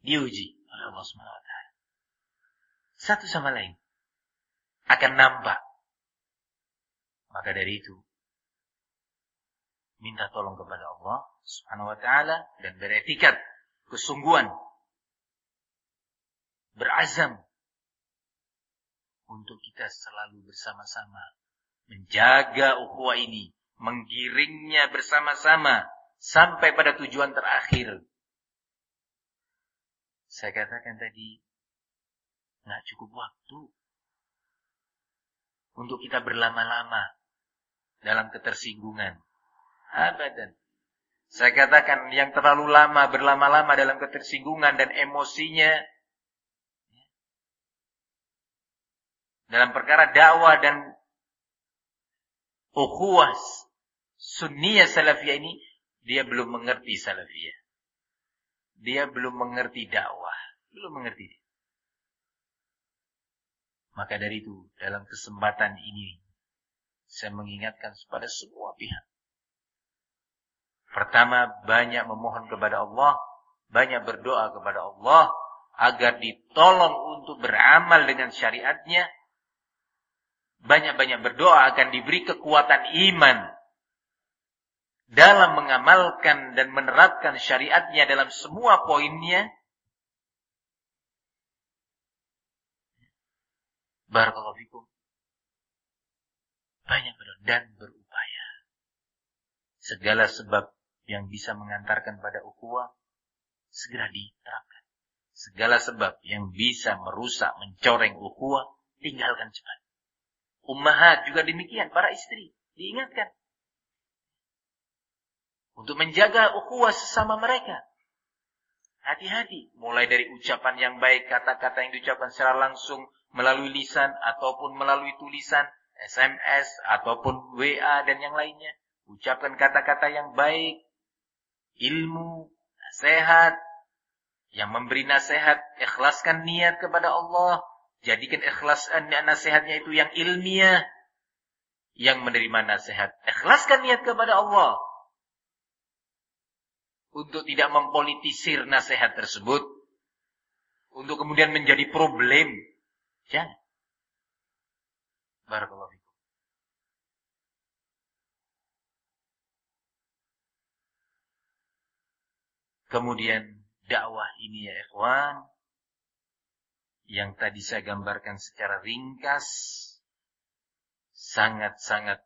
Diuji oleh Allah SWT. Satu sama lain akan nampak. Maka dari itu minta tolong kepada Allah Subhanahu wa taala dan beretikat kesungguhan berazam untuk kita selalu bersama-sama menjaga ukhuwah ini, menggiringnya bersama-sama sampai pada tujuan terakhir. Saya katakan tadi, nggak cukup waktu untuk kita berlama-lama dalam ketersinggungan. Abadan. Saya katakan yang terlalu lama berlama-lama dalam ketersinggungan dan emosinya dalam perkara dakwah dan ukhuwah sunniyah salafiyah ini dia belum mengerti salafiyah. Dia belum mengerti dakwah, belum mengerti. Maka dari itu, dalam kesempatan ini saya mengingatkan kepada semua pihak. Pertama, banyak memohon kepada Allah, banyak berdoa kepada Allah agar ditolong untuk beramal dengan syariatnya banyak-banyak berdoa akan diberi kekuatan iman dalam mengamalkan dan menerapkan syariatnya dalam semua poinnya. Barakallahu fikum. Banyak berdoa dan berupaya. Segala sebab yang bisa mengantarkan pada ukhuwah segera diterapkan. Segala sebab yang bisa merusak, mencoreng ukhuwah tinggalkan cepat. Ummahat juga demikian, para istri. Diingatkan. Untuk menjaga ukhuwah sesama mereka. Hati-hati. Mulai dari ucapan yang baik, kata-kata yang diucapkan secara langsung melalui lisan ataupun melalui tulisan, SMS ataupun WA dan yang lainnya. Ucapkan kata-kata yang baik, ilmu, sehat, yang memberi nasihat, ikhlaskan niat kepada Allah, Jadikan ikhlas nasihatnya itu yang ilmiah. Yang menerima nasihat. Ikhlaskan niat kepada Allah. untuk tidak mempolitisir nasihat tersebut, untuk kemudian menjadi problem. Jangan. Barakallahu fikum. Kemudian dakwah ini ya ikhwan yang tadi saya gambarkan secara ringkas sangat-sangat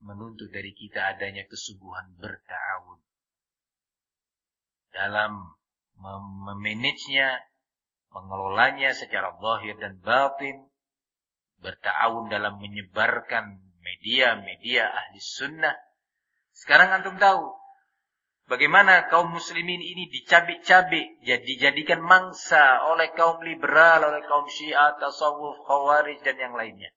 menuntut dari kita adanya kesungguhan bertawun dalam memanagenya, mengelolanya secara zahir dan batin, bertawun dalam menyebarkan media-media ahli sunnah. Sekarang antum tahu Bagaimana kaum muslimin ini dicabik-cabik, jadi dijadikan mangsa oleh kaum liberal, oleh kaum syiah, tasawuf, khawarij, dan yang lainnya.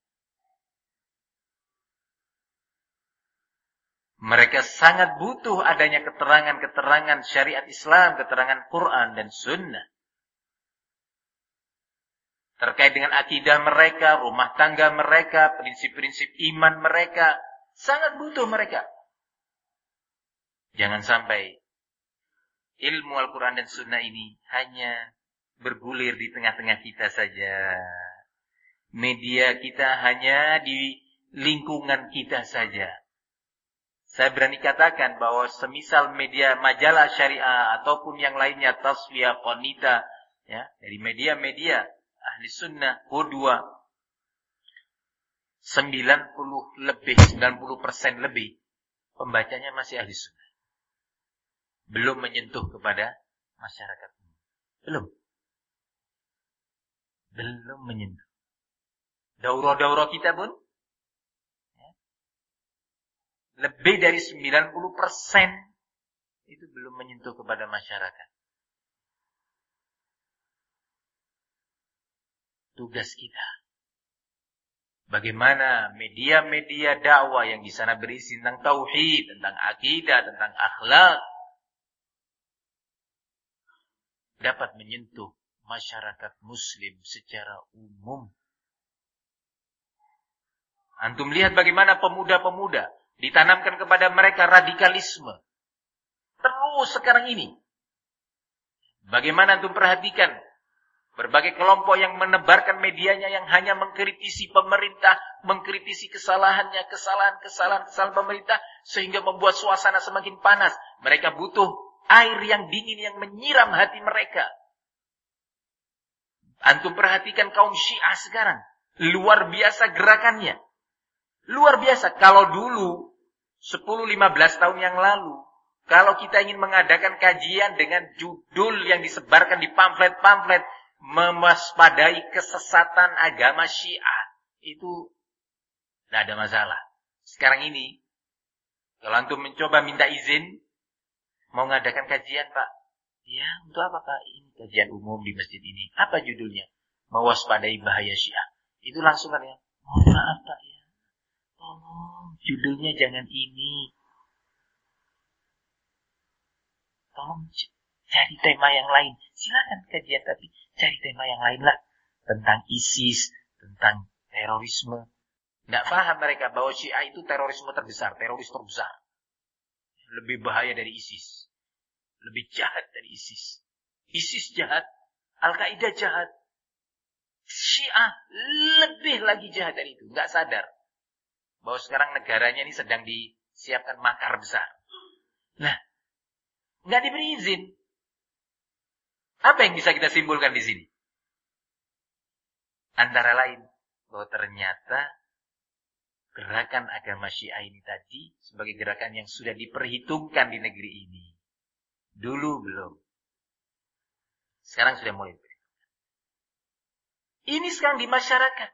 Mereka sangat butuh adanya keterangan-keterangan syariat Islam, keterangan Quran dan Sunnah. Terkait dengan akidah mereka, rumah tangga mereka, prinsip-prinsip iman mereka. Sangat butuh mereka. Jangan sampai ilmu Al-Quran dan Sunnah ini hanya bergulir di tengah-tengah kita saja. Media kita hanya di lingkungan kita saja. Saya berani katakan bahwa semisal media majalah syariah ataupun yang lainnya tasfiyah konita ya dari media-media ahli sunnah kedua 90 lebih 90 persen lebih pembacanya masih ahli sunnah belum menyentuh kepada masyarakat Belum. Belum menyentuh. Daurah-daurah kita pun ya, lebih dari 90% itu belum menyentuh kepada masyarakat. Tugas kita. Bagaimana media-media dakwah yang di sana berisi tentang tauhid, tentang akidah, tentang akhlak, dapat menyentuh masyarakat muslim secara umum. Antum lihat bagaimana pemuda-pemuda ditanamkan kepada mereka radikalisme. Terus sekarang ini. Bagaimana antum perhatikan berbagai kelompok yang menebarkan medianya yang hanya mengkritisi pemerintah, mengkritisi kesalahannya, kesalahan-kesalahan kesalahan pemerintah sehingga membuat suasana semakin panas. Mereka butuh air yang dingin yang menyiram hati mereka. Antum perhatikan kaum Syiah sekarang. Luar biasa gerakannya. Luar biasa. Kalau dulu, 10-15 tahun yang lalu, kalau kita ingin mengadakan kajian dengan judul yang disebarkan di pamflet-pamflet, memaspadai kesesatan agama Syiah, itu tidak ada masalah. Sekarang ini, kalau antum mencoba minta izin, Mau ngadakan kajian, Pak? Ya, untuk apa, Pak? Ini kajian umum di masjid ini. Apa judulnya? Mewaspadai bahaya Syiah. Itu langsung kan ya. Mohon maaf, Pak ya. Tolong, judulnya jangan ini. Tolong cari tema yang lain. Silakan kajian, tapi cari tema yang lain lah. Tentang ISIS, tentang terorisme. Tidak paham mereka bahwa Syiah itu terorisme terbesar, teroris terbesar lebih bahaya dari ISIS. Lebih jahat dari ISIS. ISIS jahat, Al-Qaeda jahat. Syiah lebih lagi jahat dari itu. Nggak sadar. Bahwa sekarang negaranya ini sedang disiapkan makar besar. Nah, nggak diberi izin. Apa yang bisa kita simpulkan di sini? Antara lain, bahwa ternyata gerakan agama Syiah ini tadi sebagai gerakan yang sudah diperhitungkan di negeri ini. Dulu belum. Sekarang sudah mulai Ini sekarang di masyarakat.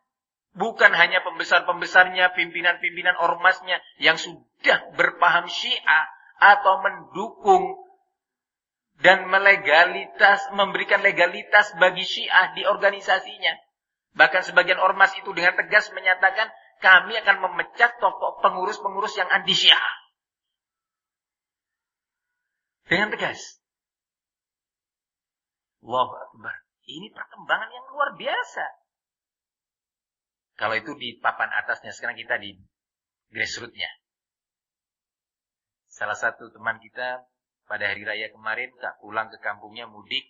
Bukan hanya pembesar-pembesarnya, pimpinan-pimpinan ormasnya yang sudah berpaham Syiah atau mendukung dan melegalitas memberikan legalitas bagi Syiah di organisasinya. Bahkan sebagian ormas itu dengan tegas menyatakan kami akan memecat tokoh pengurus-pengurus yang anti syiah. Dengan tegas. Allahu Akbar. Ini perkembangan yang luar biasa. Kalau itu di papan atasnya, sekarang kita di grassrootsnya. Salah satu teman kita pada hari raya kemarin tak pulang ke kampungnya mudik,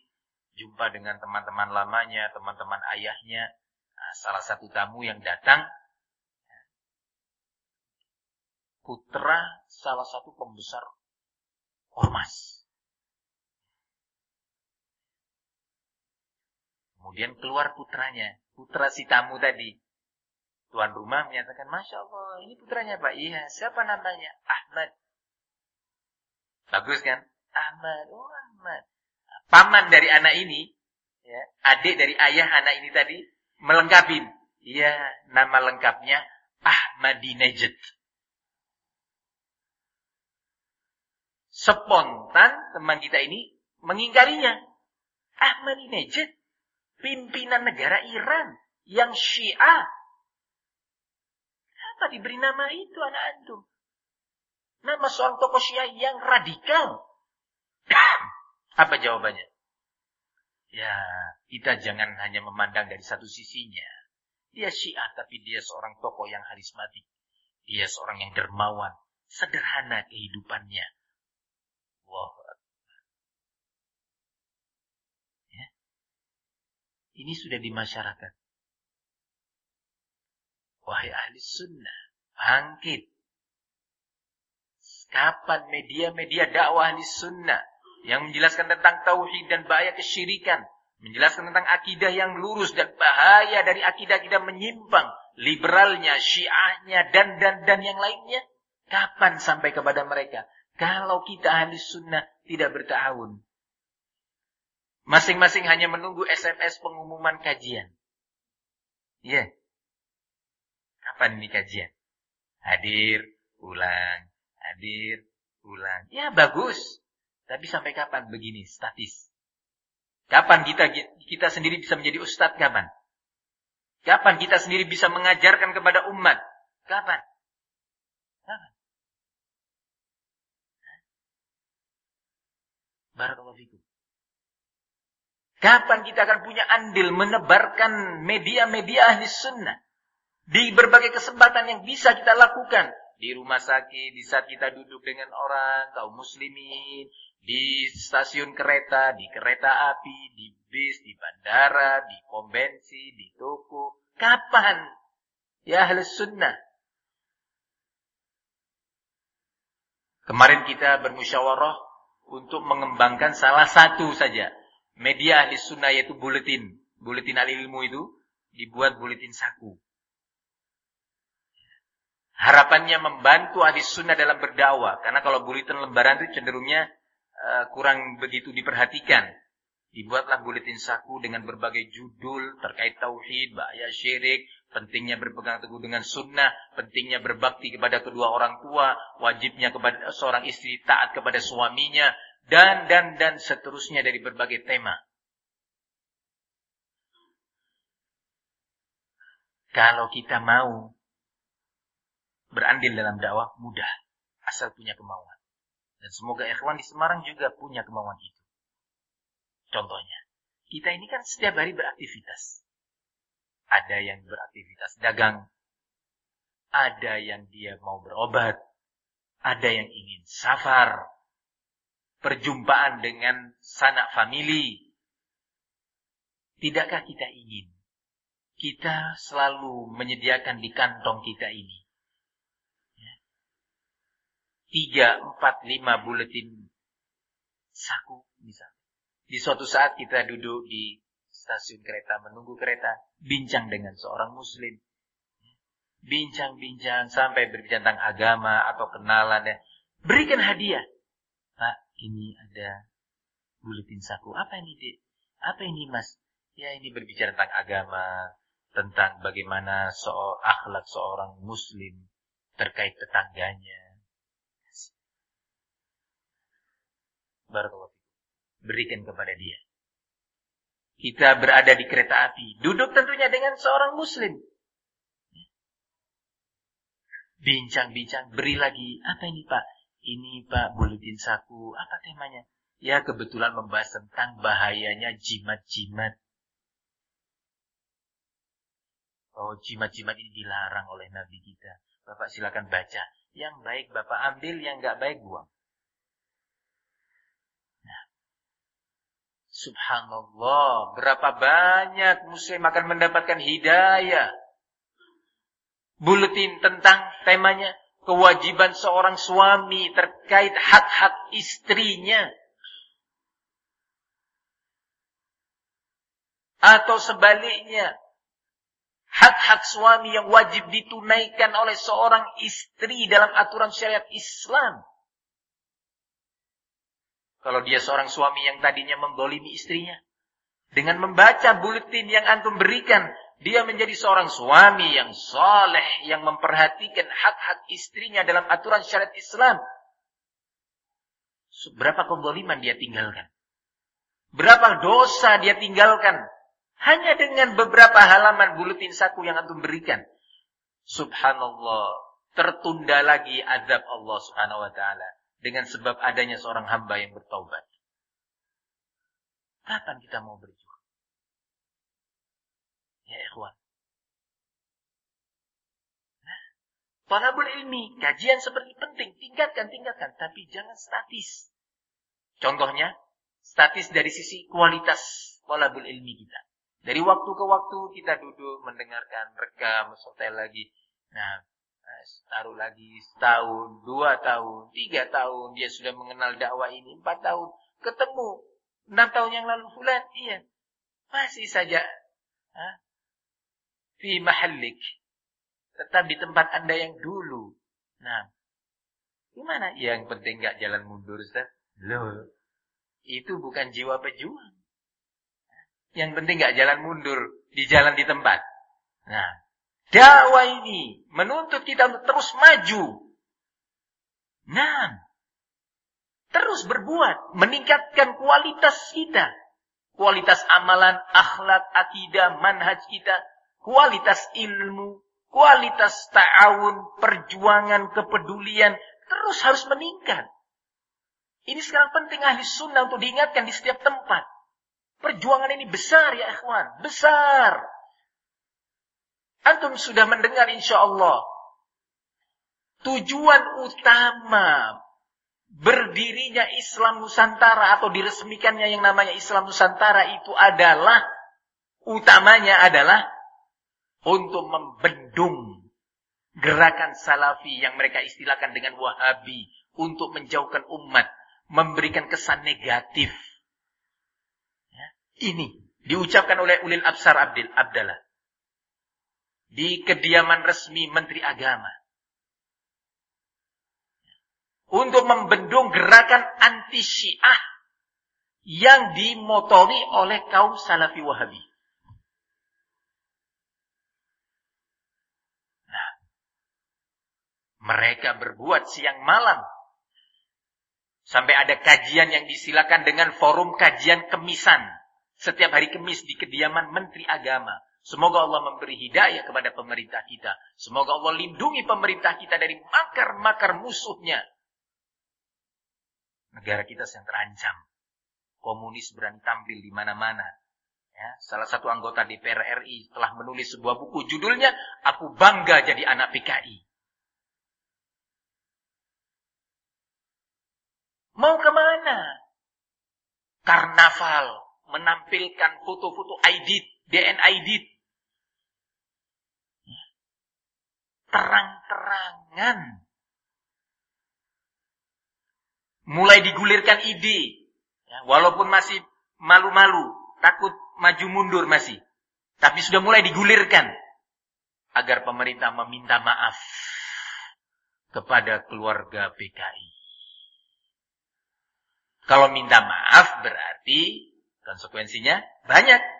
jumpa dengan teman-teman lamanya, teman-teman ayahnya, nah, salah satu tamu yang datang, putra salah satu pembesar ormas. Kemudian keluar putranya, putra si tamu tadi. Tuan rumah menyatakan, Masya Allah, ini putranya Pak. Iya, siapa namanya? Ahmad. Bagus kan? Ahmad, oh Ahmad. Paman dari anak ini, ya, adik dari ayah anak ini tadi, melengkapi. Iya, nama lengkapnya Ahmadinejad. Spontan teman kita ini mengingkarinya. Ahmadinejad, pimpinan negara Iran yang Syiah. Apa diberi nama itu anak antum? Nama seorang tokoh Syiah yang radikal. <coughs> Apa jawabannya? Ya, kita jangan hanya memandang dari satu sisinya. Dia Syiah, tapi dia seorang tokoh yang harismatik. Dia seorang yang dermawan. Sederhana kehidupannya. Wah. Ya. Ini sudah di masyarakat. Wahai ahli sunnah, bangkit. Kapan media-media dakwah di sunnah yang menjelaskan tentang tauhid dan bahaya kesyirikan, menjelaskan tentang akidah yang lurus dan bahaya dari akidah-akidah menyimpang, liberalnya, syiahnya, dan dan dan yang lainnya, kapan sampai kepada mereka? Kalau kita ahli sunnah tidak bertahun. Masing-masing hanya menunggu SMS pengumuman kajian. Ya. Yeah. Kapan ini kajian? Hadir, pulang, hadir, pulang. Ya bagus. Tapi sampai kapan begini statis? Kapan kita kita sendiri bisa menjadi ustadz? Kapan? Kapan kita sendiri bisa mengajarkan kepada umat? Kapan? Barakallahu fikum. Kapan kita akan punya andil menebarkan media-media ahli sunnah? Di berbagai kesempatan yang bisa kita lakukan di rumah sakit, di saat kita duduk dengan orang, kaum muslimin, di stasiun kereta, di kereta api, di bis, di bandara, di pom bensin, di toko. Kapan? Ya ahli sunnah. Kemarin kita bermusyawarah untuk mengembangkan salah satu saja. Media ahli sunnah yaitu buletin. Buletin ahli ilmu itu dibuat buletin saku. Harapannya membantu ahli sunnah dalam berdakwah. Karena kalau buletin lembaran itu cenderungnya uh, kurang begitu diperhatikan. Dibuatlah buletin saku dengan berbagai judul terkait tauhid, bahaya syirik, pentingnya berpegang teguh dengan sunnah, pentingnya berbakti kepada kedua orang tua, wajibnya kepada seorang istri taat kepada suaminya, dan dan dan seterusnya dari berbagai tema. Kalau kita mau berandil dalam dakwah mudah asal punya kemauan. Dan semoga ikhwan di Semarang juga punya kemauan itu. Contohnya, kita ini kan setiap hari beraktivitas. Ada yang beraktivitas dagang, ada yang dia mau berobat, ada yang ingin safar, perjumpaan dengan sanak famili. Tidakkah kita ingin? Kita selalu menyediakan di kantong kita ini. Tiga, empat, lima buletin saku misalnya. Di suatu saat kita duduk di stasiun kereta, menunggu kereta, bincang dengan seorang muslim. Bincang-bincang sampai berbincang tentang agama atau kenalan. Ya. Berikan hadiah. Pak, ini ada buletin saku. Apa ini, Dik? Apa ini, Mas? Ya, ini berbicara tentang agama, tentang bagaimana so akhlak seorang muslim terkait tetangganya, Barakallahu Berikan kepada dia. Kita berada di kereta api. Duduk tentunya dengan seorang muslim. Bincang-bincang. Beri lagi. Apa ini pak? Ini pak buletin saku. Apa temanya? Ya kebetulan membahas tentang bahayanya jimat-jimat. Oh jimat-jimat ini dilarang oleh Nabi kita. Bapak silakan baca. Yang baik Bapak ambil, yang nggak baik buang. Subhanallah, berapa banyak muslim akan mendapatkan hidayah. Buletin tentang temanya kewajiban seorang suami terkait hak-hak istrinya. Atau sebaliknya, hak-hak suami yang wajib ditunaikan oleh seorang istri dalam aturan syariat Islam. Kalau dia seorang suami yang tadinya membolimi istrinya, dengan membaca buletin yang antum berikan, dia menjadi seorang suami yang soleh, yang memperhatikan hak-hak istrinya dalam aturan syariat Islam. Berapa kezaliman dia tinggalkan? Berapa dosa dia tinggalkan? Hanya dengan beberapa halaman buletin saku yang antum berikan. Subhanallah. Tertunda lagi azab Allah subhanahu wa ta'ala. Dengan sebab adanya seorang hamba yang bertaubat. Kapan kita mau berjuang? Ya ikhwan. Nah, ilmi, kajian seperti penting, tingkatkan, tingkatkan, tapi jangan statis. Contohnya, statis dari sisi kualitas talabul ilmi kita. Dari waktu ke waktu kita duduk mendengarkan, rekam, setel lagi. Nah, taruh lagi setahun, dua tahun, tiga tahun, dia sudah mengenal dakwah ini, empat tahun, ketemu, enam tahun yang lalu fulan, iya, masih saja fi mahallik. Tetap di tempat Anda yang dulu. Nah, gimana? Yang penting gak jalan mundur, Ustaz. Loh, itu bukan jiwa pejuang. Yang penting gak jalan mundur, di jalan di tempat. Nah, dakwah ini menuntut kita untuk terus maju. Nah, terus berbuat, meningkatkan kualitas kita. Kualitas amalan, akhlak, akidah, manhaj kita, kualitas ilmu, kualitas ta'awun, perjuangan, kepedulian, terus harus meningkat. Ini sekarang penting ahli sunnah untuk diingatkan di setiap tempat. Perjuangan ini besar ya ikhwan, besar. Antum sudah mendengar insya Allah. Tujuan utama berdirinya Islam Nusantara atau diresmikannya yang namanya Islam Nusantara itu adalah utamanya adalah untuk membendung gerakan salafi yang mereka istilahkan dengan wahabi untuk menjauhkan umat, memberikan kesan negatif. Ya. Ini diucapkan oleh Ulil Absar Abdil Abdallah di kediaman resmi Menteri Agama untuk membendung gerakan anti Syiah yang dimotori oleh kaum Salafi Wahabi. Mereka berbuat siang malam. Sampai ada kajian yang disilakan dengan forum kajian kemisan. Setiap hari kemis di kediaman Menteri Agama. Semoga Allah memberi hidayah kepada pemerintah kita. Semoga Allah lindungi pemerintah kita dari makar-makar musuhnya. Negara kita sedang terancam. Komunis berani tampil di mana-mana. Ya, salah satu anggota DPR RI telah menulis sebuah buku judulnya Aku Bangga Jadi Anak PKI. Mau ke mana? Karnaval. Menampilkan foto-foto ID, DNID. Terang-terangan. Mulai digulirkan ide. Ya, walaupun masih malu-malu. Takut maju mundur masih. Tapi sudah mulai digulirkan. Agar pemerintah meminta maaf kepada keluarga PKI. Kalau minta maaf berarti konsekuensinya banyak.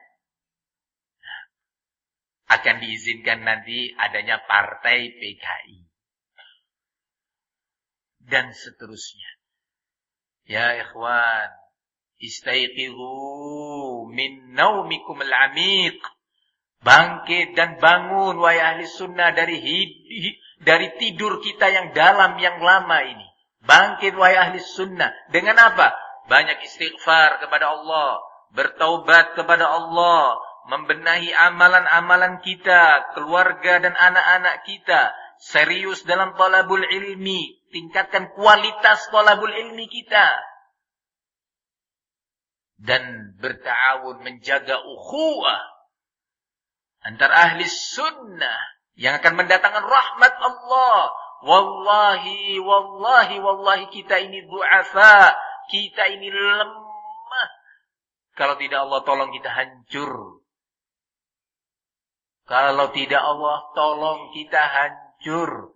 Akan diizinkan nanti adanya partai PKI. Dan seterusnya. Ya ikhwan, istaiqizu min naumikum al-amiq. Bangkit dan bangun wahai ahli sunnah dari hid, dari tidur kita yang dalam yang lama ini. Bangkit wahai ahli sunnah. Dengan apa? Banyak istighfar kepada Allah. Bertaubat kepada Allah. Membenahi amalan-amalan kita. Keluarga dan anak-anak kita. Serius dalam talabul ilmi. Tingkatkan kualitas talabul ilmi kita. dan bertawun menjaga ukhuwah antara ahli sunnah yang akan mendatangkan rahmat Allah. Wallahi, wallahi, wallahi kita ini du'afa. Kita ini lemah. Kalau tidak Allah tolong kita hancur. Kalau tidak Allah tolong kita hancur.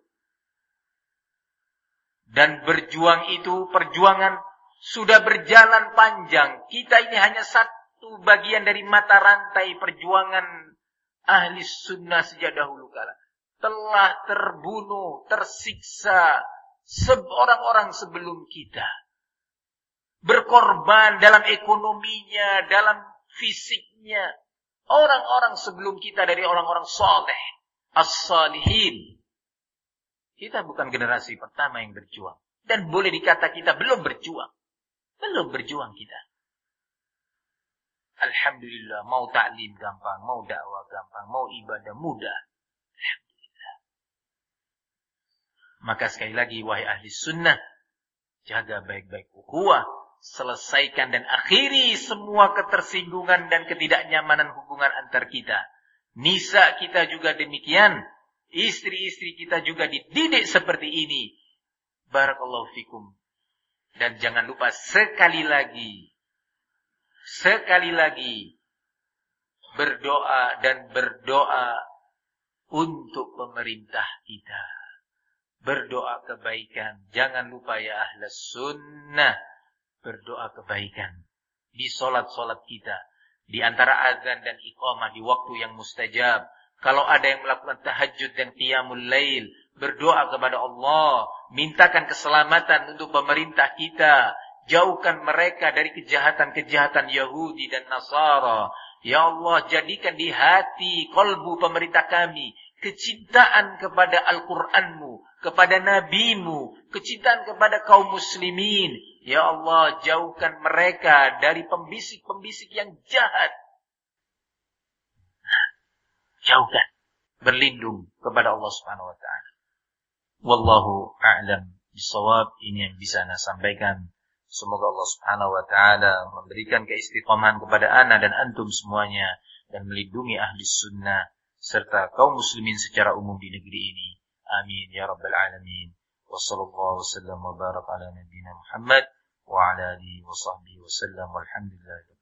Dan berjuang itu perjuangan sudah berjalan panjang. Kita ini hanya satu bagian dari mata rantai perjuangan ahli sunnah sejak dahulu kala. Telah terbunuh, tersiksa orang-orang sebelum kita. Berkorban dalam ekonominya, dalam fisiknya, Orang-orang sebelum kita dari orang-orang soleh. As-salihin. Kita bukan generasi pertama yang berjuang. Dan boleh dikata kita belum berjuang. Belum berjuang kita. Alhamdulillah, mau taklim gampang, mau dakwah gampang, mau ibadah mudah. Maka sekali lagi, wahai ahli sunnah, jaga baik-baik ukhuwah, selesaikan dan akhiri semua ketersinggungan dan ketidaknyamanan hubungan antar kita. Nisa kita juga demikian. Istri-istri kita juga dididik seperti ini. Barakallahu fikum. Dan jangan lupa sekali lagi. Sekali lagi. Berdoa dan berdoa untuk pemerintah kita. Berdoa kebaikan. Jangan lupa ya ahlas sunnah berdoa kebaikan di solat-solat kita, di antara azan dan iqamah di waktu yang mustajab. Kalau ada yang melakukan tahajud dan qiyamul lail, berdoa kepada Allah, mintakan keselamatan untuk pemerintah kita, jauhkan mereka dari kejahatan-kejahatan Yahudi dan Nasara. Ya Allah, jadikan di hati kolbu pemerintah kami kecintaan kepada Al-Qur'anmu, kepada nabimu, kecintaan kepada kaum muslimin. Ya Allah, jauhkan mereka dari pembisik-pembisik yang jahat. Jauhkan. Berlindung kepada Allah Subhanahu wa taala. Wallahu a'lam bisawab. Ini yang bisa Anda sampaikan. Semoga Allah Subhanahu wa taala memberikan keistiqomahan kepada ana dan antum semuanya dan melindungi ahli sunnah serta kaum muslimin secara umum di negeri ini. Amin ya rabbal alamin. وصلى الله وسلم وبارك على نبينا محمد وعلى آله وصحبه وسلم والحمد لله